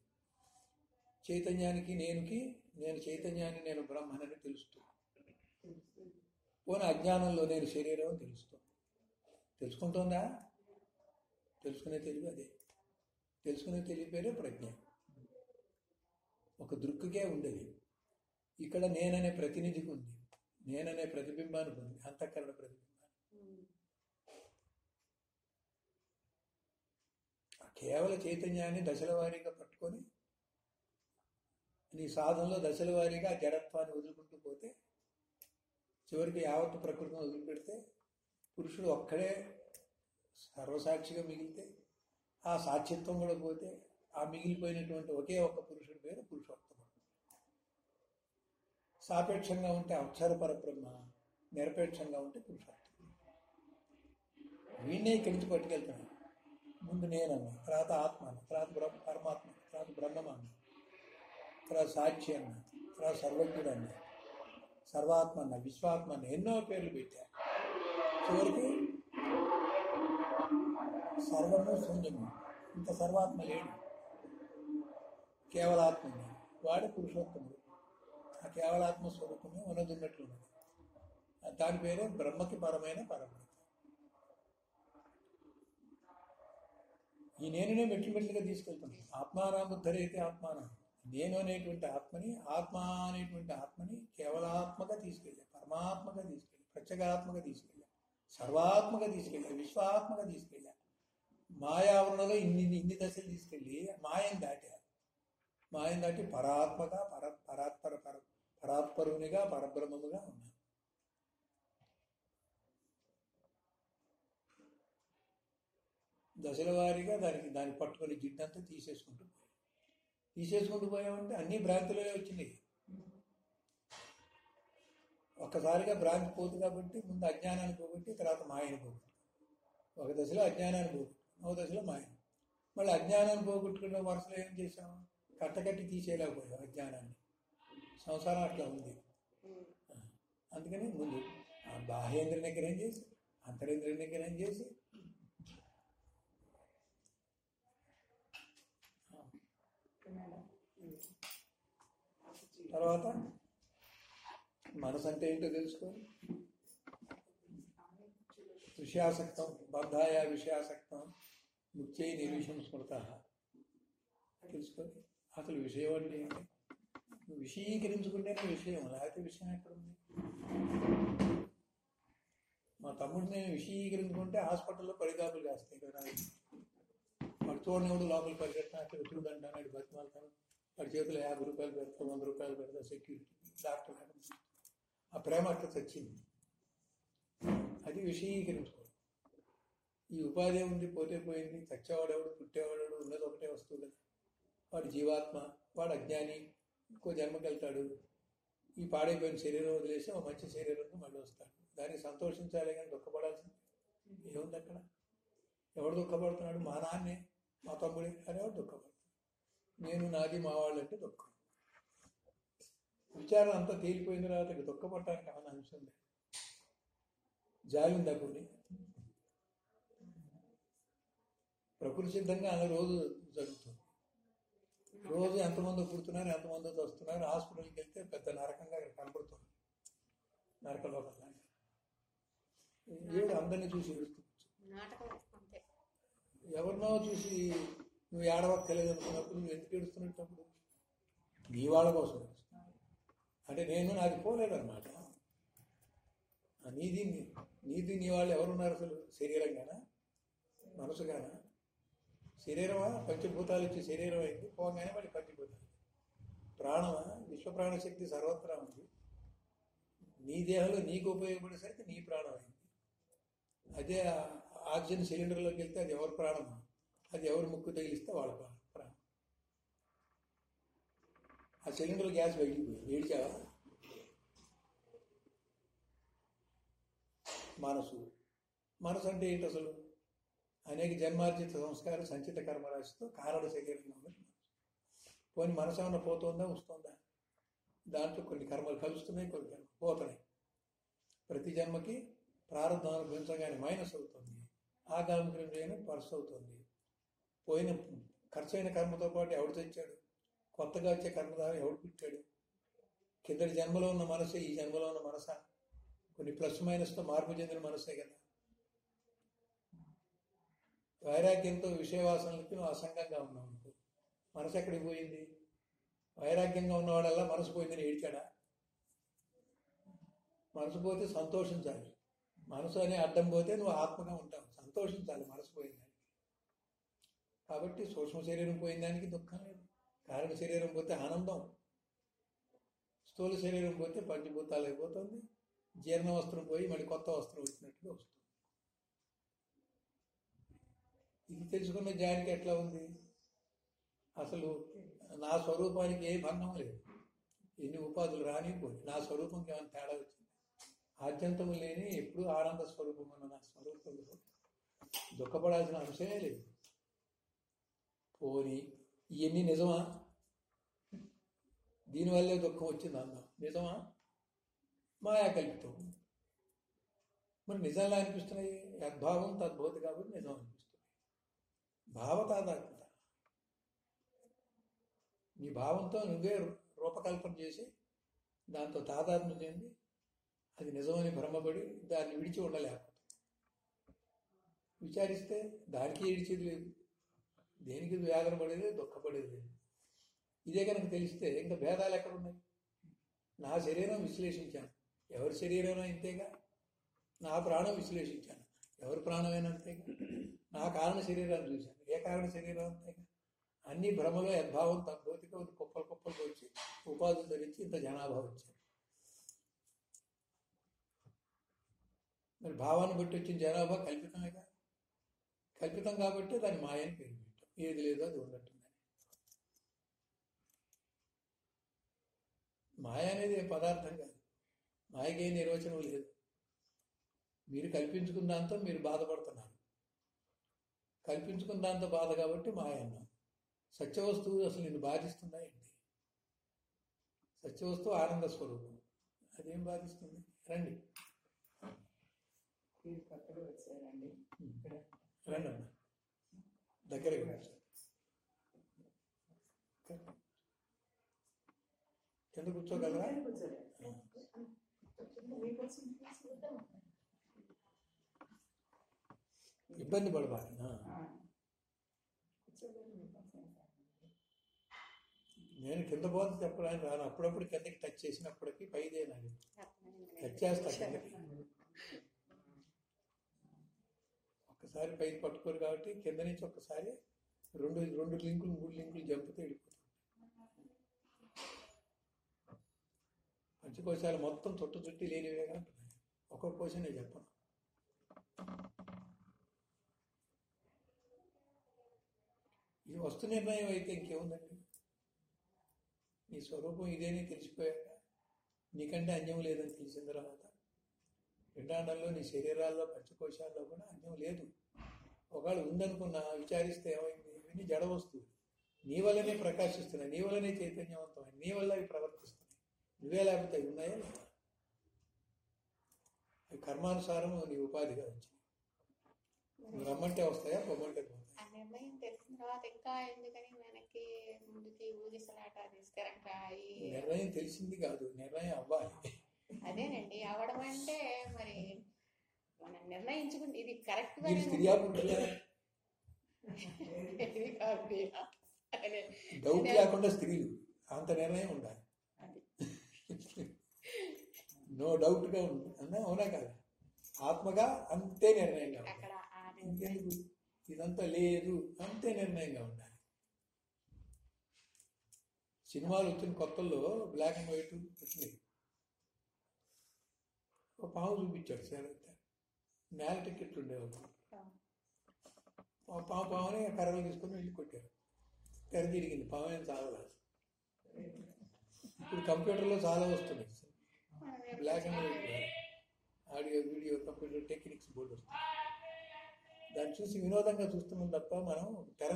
S1: చైతన్యానికి నేనుకి నేను చైతన్యాన్ని నేను బ్రహ్మనని తెలుస్తూ పోనీ అజ్ఞానంలో నేను శరీరం అని తెలుస్తుంది తెలుసుకుంటుందా? తెలుసుకునే తెలివి అదే. తెలుసుకునే తెలివి పేరే ప్రజ్ఞ. ఒక దృక్కుకే ఉండేది. ఇక్కడ నేననే ప్రతినిధికి ఉంది. నేననే ప్రతిబింబానికి ఉంది. అంతఃకరణ ప్రతిబింబాన్ని కేవల చైతన్యాన్ని దశల వారీగా పట్టుకొని నీ సాధనలో దశల వారీగా జడత్వాన్ని వదులుకుంటూ పోతే చివరికి యావత్తు ప్రకృతిని వదిలిపెడితే పురుషుడు ఒక్కడే సర్వసాక్షిగా మిగిలితే ఆ సాక్షిత్వం కూడా పోతే ఆ మిగిలిపోయినటువంటి ఒకే ఒక్క పురుషుడి పేరు పురుషోత్తముడు. సాపేక్షంగా ఉంటే అక్షర పరబ్రహ్మ నిరపేక్షంగా ఉంటే పురుషోత్తముడు. వీణ్ణే ఇక్కడి పట్టుకెళ్తున్నాను ముందు నేనన్నా తర్వాత ఆత్మ అన్న తర్వాత బ్రహ్మ పరమాత్మ తర్వాత బ్రహ్మం అన్న తర్వాత సాక్షి అన్న తర్వాత సర్వజ్ఞుడు అన్న సర్వాత్మ అన్న విశ్వాత్మ అన్న ఎన్నో పేర్లు పెట్టారు. చివరికి సర్వము శూన్యము. ఇంత సర్వాత్మ లేడు. కేవలాత్మ వాడు వాడే పురుషోత్తముడు. ఆ కేవలాత్మ స్వరూపమే ఉన్నది దాని పేరే బ్రహ్మకి పరమైన పరబ్రహ్మ ఈ నేనునే మెట్లు మెట్లుగా తీసుకెళ్తున్నాను. ఆత్మానాముద్ధరైతే ఆత్మానం నేను అనేటువంటి ఆత్మని ఆత్మ అనేటువంటి ఆత్మని కేవలాత్మగా తీసుకెళ్ళా పరమాత్మగా తీసుకెళ్ళా ప్రత్యేగాత్మగా తీసుకెళ్ళా సర్వాత్మగా తీసుకెళ్ళా విశ్వాత్మగా తీసుకెళ్ళా. మాయావరణలో ఇన్ని ఇన్ని దశలు తీసుకెళ్ళి మాయను దాటా మాయను దాటి పరాత్మగా పర పరాత్పర పర పరాత్పరునిగా పరబ్రహ్మముగా ఉన్నాను. దశల వారీగా దానికి దాన్ని పట్టుకొని జిడ్డంతా తీసేసుకుంటూ పోయాం తీసేసుకుంటూ పోయామంటే అన్ని భ్రాంతిలో వచ్చినాయి. ఒక్కసారిగా భ్రాంతి పోదు కాబట్టి ముందు అజ్ఞానాన్ని పోగొట్టి తర్వాత మాయను పోగొట్టు. ఒక దశలో అజ్ఞానాన్ని పోగొట్టు ఒక దశలో మాయను. మళ్ళీ అజ్ఞానాన్ని పోగొట్టుకున్న వరుసలో ఏం చేసాం కట్టకట్టి తీసేయలేకపోయాం అజ్ఞానాన్ని. సంసారం అట్లా ఉంది. అందుకని ముందు ఆ బాహ్యేంద్ర నిగ్రహం చేసి అంతరేంద్ర నిగ్రహం చేసి తర్వాత మనసు అంటే ఏంటో తెలుసుకొని విషయాసక్తం బద్ధాయ విషయాసక్తం ముఖ్యై నిర్విషయం స్మృత తెలుసుకొని అసలు విషయం అంటే ఏంటి? విషయీకరించుకుంటేనే విషయం లేకపోతే విషయం ఎక్కడుంది? మా తమ్ముడిని నేను విషయీకరించుకుంటే హాస్పిటల్లో పడిగాపులు చేస్తాయి కదా. వాడు లోపలికి లోపల పరిగెట్టిన అక్కడ అటు బతిమాలతాను వాడి చేతిలో యాభై రూపాయలు పెడతా వంద రూపాయలు పెడతా సెక్యూరిటీ డాక్టర్ మేడం ఆ ప్రేమ అట్లా చచ్చింది. అది విషయీకరించుకోవడం ఈ ఉపాధి ఉంది పోతే పోయింది. చచ్చేవాడెవడు పుట్టేవాడెవడు ఉన్నది ఒకటే వస్తువు కదా. వాడు జీవాత్మ వాడు అజ్ఞాని ఇంకో జన్మకెళ్తాడు ఈ పాడైపోయిన శరీరం వదిలేసి ఒక మంచి శరీరంతో మళ్ళీ వస్తాడు. దానికి సంతోషించాలి కానీ దుఃఖపడాల్సింది ఏముంది అక్కడ? ఎవడు దుఃఖపడుతున్నాడు? మా నాన్నే మా తమ్ముడే. అనేవాడు దుఃఖపడుతున్నాడు నేను నాది మా వాళ్ళు అంటే దుఃఖం విచారం అంతా తేలిపోయిన తర్వాత దుఃఖపడటానికి ఏమైనా అంశం లేదు. జాలి ఉందా కొన్ని ప్రకృతి సిద్ధంగా అలా రోజు జరుగుతుంది. రోజు ఎంతమంది పుడుతున్నారు ఎంతమంది వస్తున్నారు హాస్పిటల్కి వెళ్తే పెద్ద నరకంగా అక్కడ కనబడుతుంది. నరకలోకంగా ఏడు అందరినీ చూసి ఏడుస్తూ ఎవరినో చూసి నువ్వు ఏడవక్కర్లేదు అనుకున్నప్పుడు నువ్వు ఎందుకు ఏడుస్తున్నప్పుడు నీ వాళ్ళ కోసం అంటే నేను నాది పోలేదన్నమాట. ఆ నీది నీది నీ వాళ్ళు ఎవరున్నారు అసలు? శరీరంగానా మనసుగానా శరీరమా? పంచభూతాలు ఇచ్చే శరీరం అయింది. పోగానే మళ్ళీ పంచభూతాలు. ప్రాణమా? విశ్వప్రాణశక్తి సర్వత్రా ఉంది. నీ దేహంలో నీకు ఉపయోగపడేసరికి నీ ప్రాణం అయింది. అదే ఆక్సిజన్ సిలిండర్లోకి వెళ్తే అది ఎవరి ప్రాణమా? అది ఎవరు ముక్కు తగిలిస్తే వాళ్ళ ప్రాణం ఆ సిలిండర్ గ్యాస్ బయటిపోయింది వేడిచావా మనసు. మనసు అంటే ఏంటి అసలు? అనేక జన్మార్జిత సంస్కారం సంచిత కర్మరాశితో కారణ శరీరంగా ఉన్నది మనసు. మనసు ఏమన్నా పోతుందా వస్తుందా? దాంట్లో కొన్ని కర్మలు కలుస్తున్నాయి కొన్ని కర్మలు పోతున్నాయి. ప్రతి జన్మకి ప్రారంభం అనుభవించగానే మైనస్ అవుతుంది. ఆగామికైనా ప్లస్ అవుతుంది. పోయిన ఖర్చైన కర్మతో పాటు ఎవడు తెచ్చాడు? కొత్తగా వచ్చే కర్మధారం ఎవడు పుట్టాడు? కిందటి జన్మలో ఉన్న మనసే ఈ జన్మలో ఉన్న మనస? కొన్ని ప్లస్ మైనస్తో మార్పు చెందిన మనసే కదా. వైరాగ్యంతో విషయవాసనలకి నువ్వు అసంగంగా ఉన్నావు అనుకో. మనసు ఎక్కడికి పోయింది? వైరాగ్యంగా ఉన్నవాడల్లా మనసు పోయిందని ఏడిచాడా? మనసు పోతే సంతోషించాలి. మనసు అనే అడ్డం పోతే నువ్వు ఆత్మగా ఉంటావు. సంతోషించాలి. మనసు పోయింది కాబట్టి సూక్ష్మ శరీరం పోయిన దానికి దుఃఖం లేదు. కారక శరీరం పోతే ఆనందం. స్థూల శరీరం పోతే పంచభూతాలు అయిపోతుంది. జీర్ణ వస్త్రం పోయి మళ్ళీ కొత్త వస్త్రం వచ్చినట్టుగా వస్తుంది. ఇది తెలుసుకున్న జానికి ఎట్లా ఉంది? అసలు నా స్వరూపానికి ఏ భంగం లేదు. ఎన్ని ఉపాధులు రాని పోయి నా స్వరూపంకి ఏమైనా తేడా వచ్చింది? ఆద్యంతము లేని ఎప్పుడు ఆనంద స్వరూపం నా స్వరూపంలో. దుఃఖపడాల్సిన అంశమే లేదు. పోని ఇవన్నీ నిజమా? దీనివల్లే దుఃఖం వచ్చింది అన్నా. నిజమా? మాయా కల్పితం మరి నిజంగా అనిపిస్తున్నాయి. యద్భావం తద్భూతి కాబట్టి నిజం అనిపిస్తుంది. భావతాదాత్మత నీ భావంతో నువ్వే రూపకల్పన చేసి దాంతో తాదాత్మ్యం చెంది అది నిజమని భ్రమపడి దాన్ని విడిచి ఉండలేకపోతుంది విచారిస్తే దానికి ఏడిచేది లేదు. దేనికి వ్యాధన పడేది? దుఃఖపడేది. ఇదే కనుక తెలిస్తే ఇంకా భేదాలు ఎక్కడ ఉన్నాయి నా శరీరం విశ్లేషించాను. ఎవరి శరీరమైనా ఇంతేగా? నా ప్రాణం విశ్లేషించాను. ఎవరి ప్రాణమైనా అంతేగా? నా కారణ శరీరాన్ని చూశాను. ఏ కారణ శరీరం అంతేగా? అన్ని భ్రమలో యద్భావం తద్భౌతిక కుప్పలు కుప్పలు వచ్చి ఉపాధులు ధరించి ఇంత జనాభా వచ్చారు మరి భావాన్ని బట్టి వచ్చిన జనాభా కల్పితమేగా? కల్పితం కాబట్టి దాని మాయని పెరిగింది. ఏది లేదో అది ఉన్నట్టుందని. మాయ అనేది ఏ పదార్థం కాదు. మాయకి ఏ నిర్వచనం లేదు. మీరు కల్పించుకున్న దాంతో మీరు బాధపడుతున్నారు. కల్పించుకున్న దాంతో బాధ కాబట్టి మాయ అన్నాం. సత్య వస్తువు అసలు నిన్ను బాధిస్తుందా ఏంటి? సత్య వస్తువు ఆనంద స్వరూపం. అదేం బాధిస్తుంది? రండి. రండి అన్న దగ్గరగా రండి. కింద కూర్చోగలరా? ఇబ్బంది పడబాలి. నేను కింద పోతే చెప్పడానికి రాను. అప్పుడప్పుడు కిందకి టచ్ చేసినప్పటికీ పైదే నాకు టచ్ చేస్తా కిందకి. ఒక్కసారి పైకి పట్టుకోరు కాబట్టి కింద నుంచి ఒక్కసారి రెండు రెండు లింకులు మూడు లింకులు జంపితే వెళ్ళిపోతుంది పంచకోశాలు మొత్తం చుట్టు చుట్టి లేనివేగా ఉంటున్నాయి. ఒక్కొక్క కోశం నేను చెప్పను. ఇది వస్తు నిర్ణయం అయితే ఇంకేముందండి? నీ స్వరూపం ఇదేనే తెలిసిపోయాక నీకంటే అన్యం లేదని తెలిసిన తర్వాత పిండాండంలో నీ శరీరాల్లో పంచకోశాల్లో కూడా అన్యం లేదు. ఒకవేళ ఉందనుకున్నా విచారిస్తే ఏమైంది? ఇవన్నీ జడ వస్తువు నీ వల్లనే ప్రకాశిస్తున్నాయి నీ వల్లనే చైతన్యవంతమై నీ వల్ల అవి ప్రవర్తిస్తున్నాయి. నువ్వే లేకపోతే అవి ఉన్నాయా లేదా? అవి కర్మానుసారం నీ ఉపాధిగా వచ్చింది నువ్వు రమ్మంటే వస్తాయా పొమ్మంటే పోతాయా?
S2: ఆ నిర్ణయం తెలిసిన తర్వాత ఇంకా ఎందుకని వెనక్కి ముందుకి ఊగిసలాట తీసుకురంట ఈ
S1: నిర్ణయం తెలిసింది కాదు నిర్ణయం అవ్వాలి.
S2: అదేనండి. అవడం అంటే మరి మనం నిర్ణయించుకుంటే ఇది కరెక్ట్
S1: డౌట్ లేకుండా స్త్రీలు అంత నిర్ణయం ఉండాలి. నో డౌట్గా ఉంది అన్నా అవునా కాదు? ఆత్మగా అంతే నిర్ణయంగా ఇంకెందుకు ఇదంతా లేదు అంతే నిర్ణయంగా ఉండాలి. సినిమాలు వచ్చిన కొత్తల్లో బ్లాక్ అండ్ వైట్ వచ్చినాయి. ఒక పాము చూపించాడు సార్ నేల టికెట్లు ఉండేవాళ్ళు పాము పాముని కర్రలు తీసుకొని వెళ్ళి కొట్టారు. తెర తిరిగింది పాము ఏం చాలా ఇప్పుడు కంప్యూటర్లో చాలా వస్తున్నాయి black and white audio video computer techniques board వస్తుంది. దాన్ని చూసి వినోదంగా చూస్తున్నాం తప్ప మనం తెర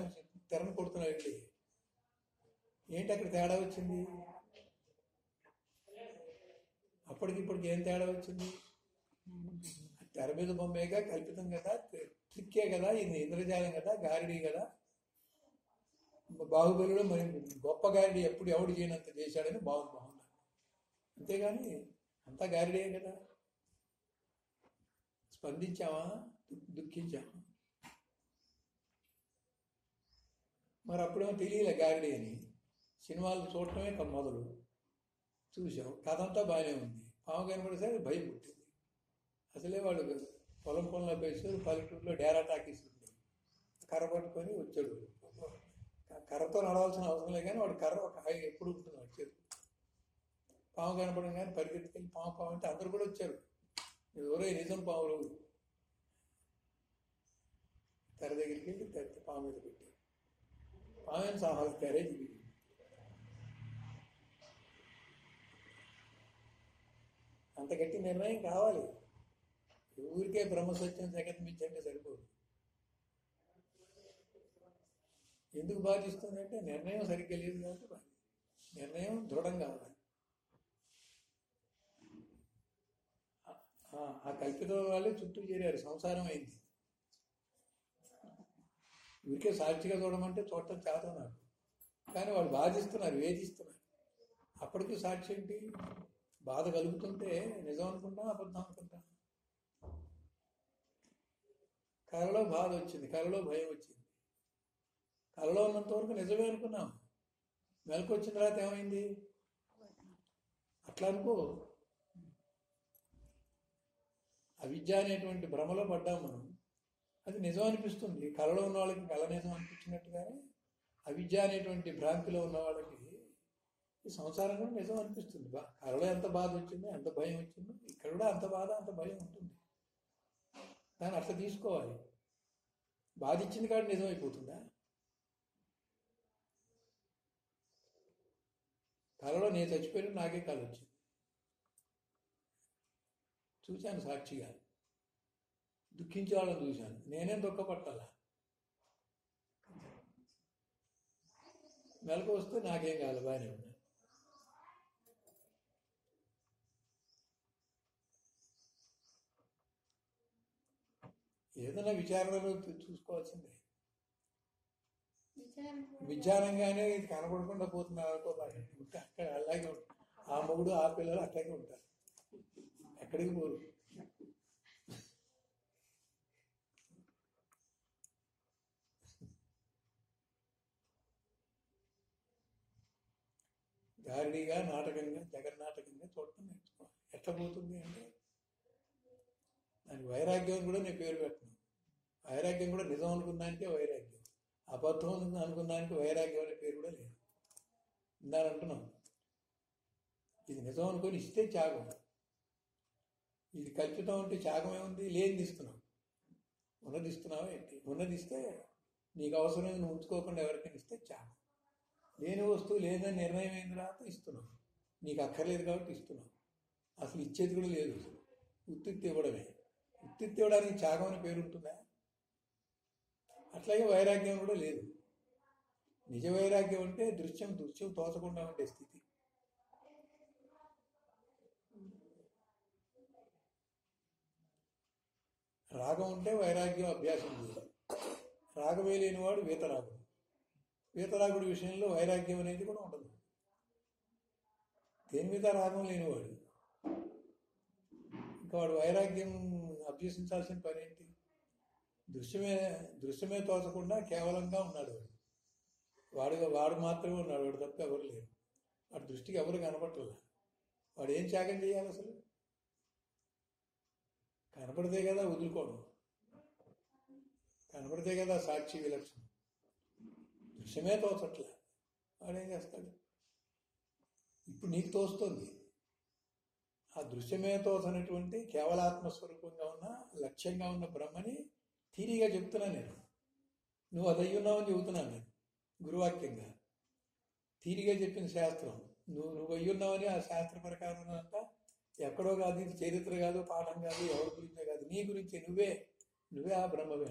S1: తెరను కొడుతున్నాం ఏంటి అక్కడ తేడా వచ్చింది? అప్పటికి ఇప్పటికి ఏం తేడా వచ్చింది? తెర మీద బొమ్మేగా కల్పితం కదా ట్రిక్కే కదా ఇది ఇంద్రజాలం కదా గారిడి కదా. బాహుబలిలో మరి గొప్ప గారిడి ఎప్పుడు ఎవడు చేయనంత చేశాడని బాగుంది బాగుంది అంతేగాని అంతా గారిడే కదా. స్పందించామా దు- దుఃఖించామా మరి అప్పుడేమో తెలియలే గారిడి అని. సినిమాలు చూడటమే మొదలు. చూసాం కథ అంతా బాగానే ఉంది. పాము కనపడేసరికి భయం పుట్టింది. అసలే వాడు పొలం పొలంలో పేసి పల్లెటూరులో డేరా టాకీస్ కర్ర పట్టుకొని వచ్చాడు. కర్రతో నడవాల్సిన అవసరం లేదు కానీ వాడు కర్ర ఒక హై ఎప్పుడు ఉంటుంది వాడు చేతి పాము కనపడం కానీ పరిగెత్తుకెళ్ళి పాము పాము అంటే అందరు కూడా వచ్చారు. ఎవరో నిజం పాములు. తెర దగ్గరికి వెళ్ళి తెర పాము మీద పెట్టారు. పాము సాహసం తెరే అంత గట్టి నిర్ణయం కావాలి. ఊరికే బ్రహ్మసత్యం జగత్ మించి అంటే సరిపోదు. ఎందుకు బాధిస్తుందంటే నిర్ణయం సరిగ్గా లేదు కాబట్టి నిర్ణయం దృఢం కావాలి. ఆ- కల్పిత వాళ్ళే చుట్టూ చేరారు. సంసారం అయింది. ఊరికే సాక్షిగా చూడమంటే చూడటం చేత నాకు. కానీ వాళ్ళు బాధిస్తున్నారు వేధిస్తున్నారు. అప్పటికి సాక్షి ఏంటి? బాధ కలుగుతుంటే నిజం అనుకుంటాం అబద్ధం అనుకుంటాం. కలలో బాధ వచ్చింది కలలో భయం వచ్చింది. కలలో ఉన్నంత వరకు నిజమే అనుకున్నాం. మెలకు వచ్చిన తర్వాత ఏమైంది? అట్లా అనుకో. అవిద్య అనేటువంటి భ్రమలో పడ్డాం మనం. అది నిజం అనిపిస్తుంది. కళలో ఉన్న వాళ్ళకి కళ నిజం అనిపించినట్టుగానే అవిద్య అనేటువంటి భ్రాంతిలో ఉన్న వాళ్ళకి ఈ సంసారం కూడా నిజం అనిపిస్తుంది. బా కళలో ఎంత బాధ వచ్చిందో ఎంత భయం వచ్చిందో ఇక్కడ కూడా అంత బాధ అంత భయం ఉంటుంది. దాన్ని అట్లా తీసుకోవాలి. బాధ ఇచ్చింది కాబట్టి నిజం అయిపోతుందా? కళలో నేను చచ్చిపోయిన నాకే కళ వచ్చింది. చూశాను సాక్షిగా దుఃఖించే వాళ్ళని చూశాను. నేనేం దుఃఖపట్టాలా? మెలకు వస్తే నాకేం కాదు బాగానే ఉన్నా. ఏదైనా విచారణలో చూసుకోవాల్సిందే. విచారంగానే ఇది కనపడకుండా పోతున్నారు అనుకోవాలి అక్కడ అలాగే ఆ మొగుడు ఆ పిల్లలు అట్లాగే ఉంటారు. ఎక్కడికి పోరు. గారిడిగా నాటకంగా జగన్నాటకంగా చూడటం నేర్చుకోవాలి. ఎట్లా పోతుంది అంటే దానికి వైరాగ్యం కూడా నేను పేరు పెట్టను. వైరాగ్యం కూడా నిజం అనుకున్నానికే వైరాగ్యం. అబద్ధం అనుకున్నానికి వైరాగ్యం అనే పేరు కూడా లేదు. ఇందాని అంటున్నాం. ఇది నిజం అనుకొని ఇస్తే త్యాగం. ఇది కల్పితం అంటే త్యాగం ఏముంది? లేనిది ఇస్తున్నాం. ఉన్నది ఇస్తున్నావా ఏంటి? ఉన్నది ఇస్తే నీకు అవసరమైన నువ్వు ఉంచుకోకుండా ఎవరికైనా ఇస్తే త్యాగం. లేని వస్తువు లేదని నిర్ణయం అయిన తర్వాత ఇస్తున్నావు నీకు అక్కర్లేదు కాబట్టి ఇస్తున్నావు అసలు ఇచ్చేది కూడా లేదు. అసలు ఇవ్వడమే. ఉత్తిత్తి ఇవ్వడానికి త్యాగం అని పేరు ఉంటుందా అట్లాగే వైరాగ్యం కూడా లేదు. నిజ వైరాగ్యం అంటే దృశ్యం దృశ్యం తోచకుండా ఉండే స్థితి. రాగం ఉంటే వైరాగ్యం అభ్యాసం చేయాలి రాగమే లేనివాడు వీతరాగుడు. వీతరాగుడి విషయంలో వైరాగ్యం అనేది కూడా ఉండదు. దేని మీద రాగం లేనివాడు? ఇంకా వాడు వైరాగ్యం అభ్యసించాల్సిన పని ఏంటి దృశ్యమే దృశ్యమే తోచకుండా కేవలంగా ఉన్నాడు వాడు. వాడు వాడు మాత్రమే ఉన్నాడు వాడు తప్ప ఎవరు లేరు. వాడి దృష్టికి ఎవరు కనపట్టలేదు వాడు ఏం త్యాగం చేయాలి అసలు? కనపడితే కదా వదులుకోవడం. కనపడితే కదా సాక్షి విలక్షణం. దృశ్యమే తోచట్లే. వాడేం చేస్తాడు? ఇప్పుడు నీకు తోస్తుంది. ఆ దృశ్యమేతోసనటువంటి కేవలాత్మస్వరూపంగా ఉన్న లక్ష్యంగా ఉన్న బ్రహ్మని థీరీగా చెప్తున్నా నేను. నువ్వు అదయ్యున్నావని చెబుతున్నాను నేను గురువాక్యంగా. థీరీగా చెప్పిన శాస్త్రం. నువ్వు నువ్వు అయ్యున్నావని ఆ శాస్త్ర ప్రకారం అంతా ఎక్కడో కాదు ఇది చరిత్ర కాదు పాఠం కాదు ఎవరి గురించే కాదు. నీ గురించి నువ్వే నువ్వే ఆ బ్రహ్మవే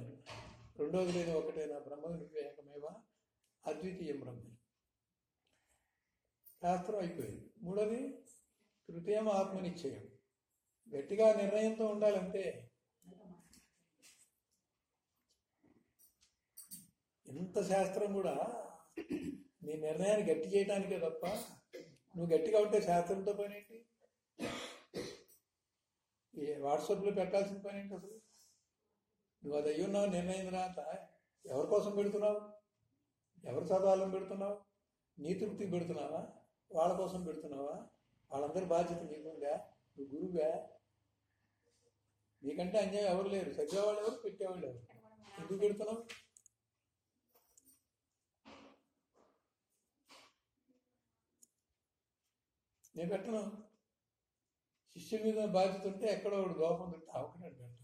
S1: రెండోది లేని ఒకటేనా బ్రహ్మ నువ్వే ఏకమేవా? అద్వితీయం బ్రహ్మ శాస్త్రం అయిపోయింది. మూడోది తృతీయం ఆత్మనిశ్చయం. గట్టిగా నిర్ణయంతో ఉండాలంటే ఎంత శాస్త్రం కూడా నీ నిర్ణయాన్ని గట్టి చేయడానికే తప్ప నువ్వు గట్టిగా ఉంటే శాస్త్రంతో పని ఏంటి ఈ వాట్సాప్లో పెట్టాల్సిన పని ఏంటి అసలు? నువ్వు అది అయ్యున్నావు నిర్ణయం తర్వాత ఎవరి కోసం పెడుతున్నావు? ఎవరి చదవాలని పెడుతున్నావు? నీ తృప్తికి పెడుతున్నావా? వాళ్ళ కోసం పెడుతున్నావా? వాళ్ళందరి బాధ్యత నీకుందా? నువ్వు గురువుగా నీకంటే అన్యాయం ఎవరు లేరు. చదివేవాళ్ళు ఎవరు? పెట్టేవాళ్ళు ఎవరు? ఎందుకు పెడుతున్నావు? నేను పెట్టను. శిష్యుల మీద బాధ్యత ఉంటే ఎక్కడో ఒకటి దోపం ఉంటే అవకడే పెడతాను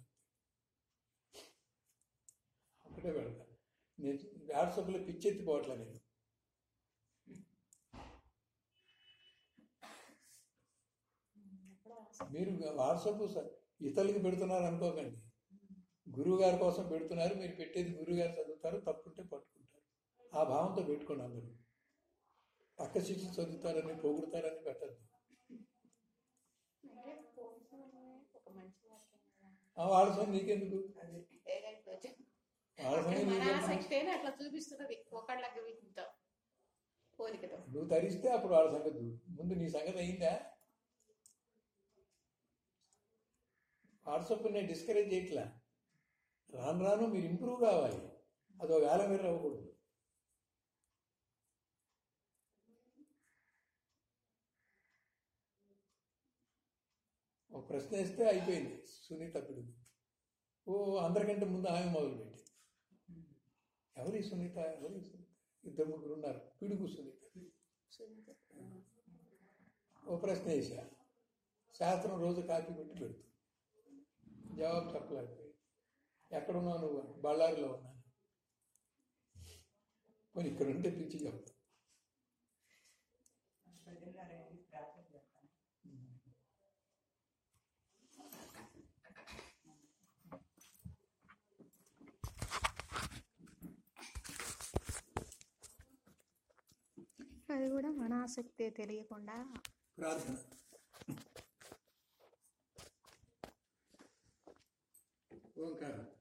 S1: ఒకటే పెడతాను నేను వాట్సాప్లో పిచ్చెత్తిపోవట్లే నేను. మీరు వాట్సాప్ స- ఇతరులకి పెడుతున్నారు అనుకోకండి. గురువు గారి కోసం పెడుతున్నారు మీరు పెట్టేది గురువు గారు చదువుతారు తప్పుంటే పట్టుకుంటారు. ఆ భావంతో పెట్టుకోండి అందరూ. పక్క శిష్యులు చదువుతారని పొగుడుతారని పెట్టద్దు.
S2: అంటే పోలీసులు ఒక మంచి వాక్యం కదా.
S1: ఆ వాళ్ళ నీకెందుకు? నువ్వు తరిస్తే అప్పుడు వాళ్ళ సంగతి. ముందు నీ సంగతి అయిందా? వాట్సాప్ నేను డిస్కరేజ్ చేయట్లా? రాను రాను మీరు ఇంప్రూవ్ కావాలి. అది ఒక వేల మీరు అవ్వకూడదు ఒక ప్రశ్న వేస్తే అయిపోయింది. సునీత పిడుగు. ఓ అందరికంటే ముందు ఆమె మొదలుపెట్టి ఎవరి సునీత? ఎవరి సునీత? ఇద్దరు ముగ్గురు ఉన్నారు. పిడుగు సునీత. ఓ ప్రశ్న వేసా శాస్త్రం రోజు కాపీ పెట్టి పెడుతుంది. జవాబు చెప్పలేకపోయి ఎక్కడున్నావు నువ్వు? బళ్ళారిలో ఉన్నాను. పోనీ ఇక్కడ ఉంటే పిచ్చి చెప్తా
S2: అది కూడా మన ఆసక్తి తెలియకుండా
S1: ప్రార్థన. Ô, Ancaro,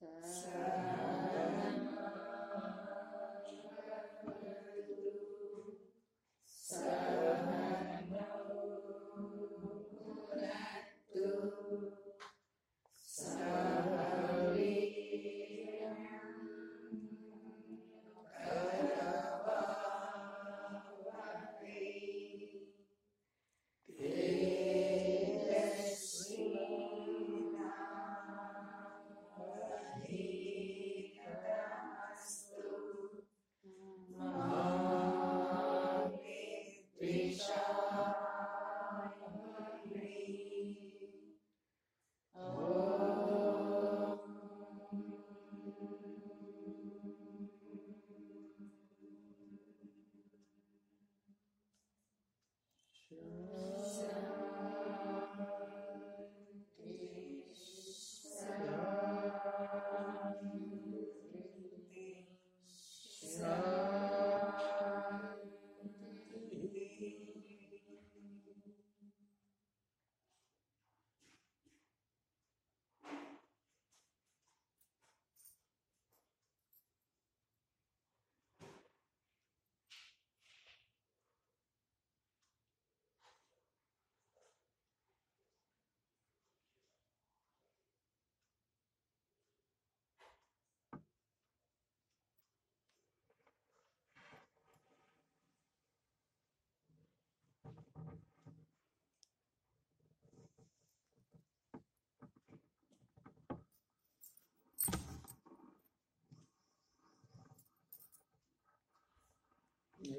S1: yeah.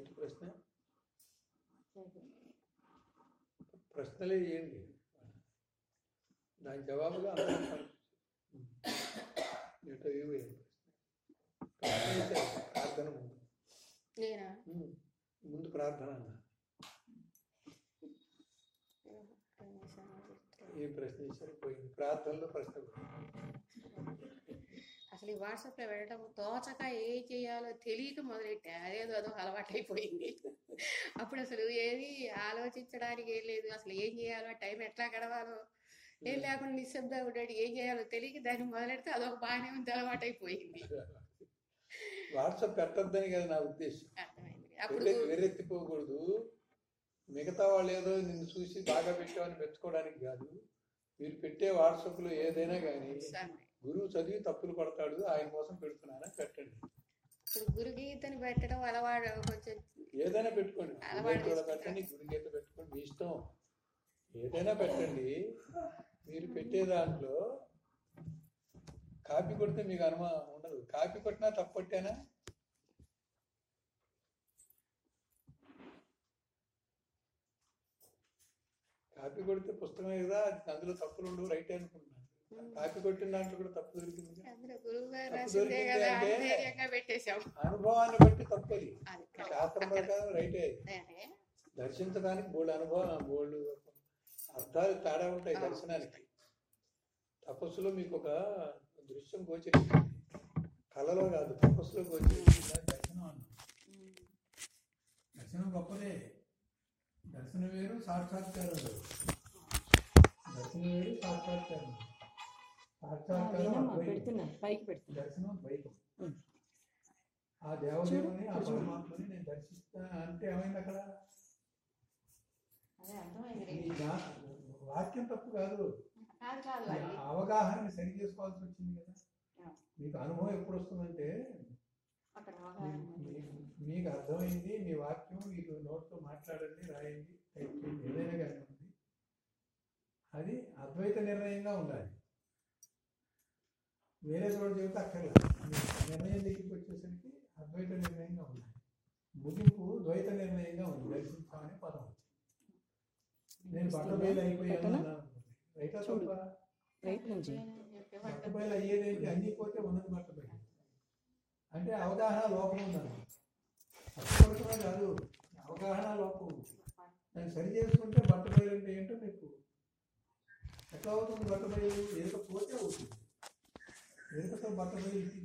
S1: నెక్స్ట్ ప్రశ్న? ప్రశ్నలే ఏంటి దాని జవాబుగా అయితే ప్రార్థన ముందు. ముందు ప్రార్థన ఏ ప్రశ్న ఇచ్చారు? పోయింది. ప్రార్థనలో ప్రశ్న.
S2: అసలు ఈ వాట్సాప్లో వెళ్ళడం తోచక ఏం చేయాలో తెలియక మొదలెట్టా. అదేదో అదో అలవాటు అయిపోయింది అప్పుడు అసలు ఏది ఆలోచించడానికి ఏం లేదు. అసలు ఏం చేయాలో టైం ఎట్లా గడవాలో. ఏం లేకుండా నిశ్శబ్దంగా ఉండేది ఏం చేయాలో తెలియక దాన్ని మొదలెడితే అదొక బాగానే ఉంది అలవాటు అయిపోయింది
S1: వాట్సాప్ పెట్టొద్దని కదా నా ఉద్దేశం. వెర్రెత్తిపోకూడదు మిగతా వాళ్ళు ఏదో నిన్ను చూసి బాగా పెట్టామని మెచ్చుకోవడానికి కాదు. మీరు పెట్టే వాట్సాప్లో ఏదైనా కానీ. గురువు చదివి తప్పులు పడతాడు ఆయన కోసం పెడుతున్నానని పెట్టండి.
S2: గురుగీతని పెట్టడం అలవాటు కొంచెం
S1: ఏదైనా పెట్టుకోండి. పెట్టండి గురుగీత పెట్టుకోండి మీ ఇష్టం. ఏదైనా పెట్టండి. మీరు పెట్టే దాంట్లో కాపీ కొడితే మీకు అనుమానం ఉండదు. కాపీ కొట్టినా తప్పు కొట్టానా? కాపీ కొడితే పుస్తకమే కదా అది అందులో తప్పులు ఉండవు రైట్ అనుకుంటున్నాను కాపీ కొట్టిన దాంట్లో కూడా తప్పు దొరికింది. తప్పు అనుభవాన్ని బట్టి తప్పది.
S2: అది
S1: శాస్త్రం ప్రకారం రైటే. దర్శించడానికి బోల్డ్ అనుభవం బోల్డ్ అర్థాలు తేడా ఉంటాయి దర్శనానికి. తపస్సులో మీకు ఒక దృశ్యం గోచరిస్తుంది. కళలో కాదు తపస్సులో గోచరిస్తుంది. దర్శనం అన్నాం. దర్శనం గొప్పదే. దర్శనం వేరు సాక్షాత్కారం వేరు దర్శనం వేరు సాక్షాత్కారం
S4: పైకి.
S1: ఆ దేవదేవుని ఆ
S4: చూడు.
S1: పరమాత్మని నేను దర్శిస్తా అంటే ఏమైంది అక్కడ? వాక్యం తప్పు కాదు. అవగాహనని సరి చేసుకోవాల్సి వచ్చింది కదా. మీకు అనుభవం ఎప్పుడు వస్తుందంటే
S2: అవగాహన
S1: మీకు అర్థమైంది మీ వాక్యం మీకు నోట్తో మాట్లాడండి రాయండి టైప్ చేయండి ఏదైనా కానివ్వండి అది అద్వైత నిర్ణయంగా ఉండాలి. వేరే చోట చెబితే అక్కర్లా మీ నిర్ణయం దగ్గరికి వచ్చేసరికి అద్వైత నిర్ణయంగా ఉండాలి. ముగింపు ద్వైత నిర్ణయంగా ఉంది. దర్శించామనే పదం. వచ్చింది నేను బట్టబయలు అయిపోయాను? అన్నాను అనుకోండి. రైటా
S4: చూడు.
S1: తప్పా బట్టబయలు అయ్యేదేంటి అన్ని పోతే ఉన్నది బట్టబయలు. అంటే అవగాహన లోపం ఉందన్నమాట తప్పుపడుతున్నా కాదు. అవగాహన లోపం ఉంది. దాన్ని సరి చేసుకుంటే బట్టబయలు అంటే ఏంటో మీకు ఎట్లా అవుతుంది బట్టబయలు ఎరుక పోతే అవుతుంది. ఎరుకతో బట్టబయలు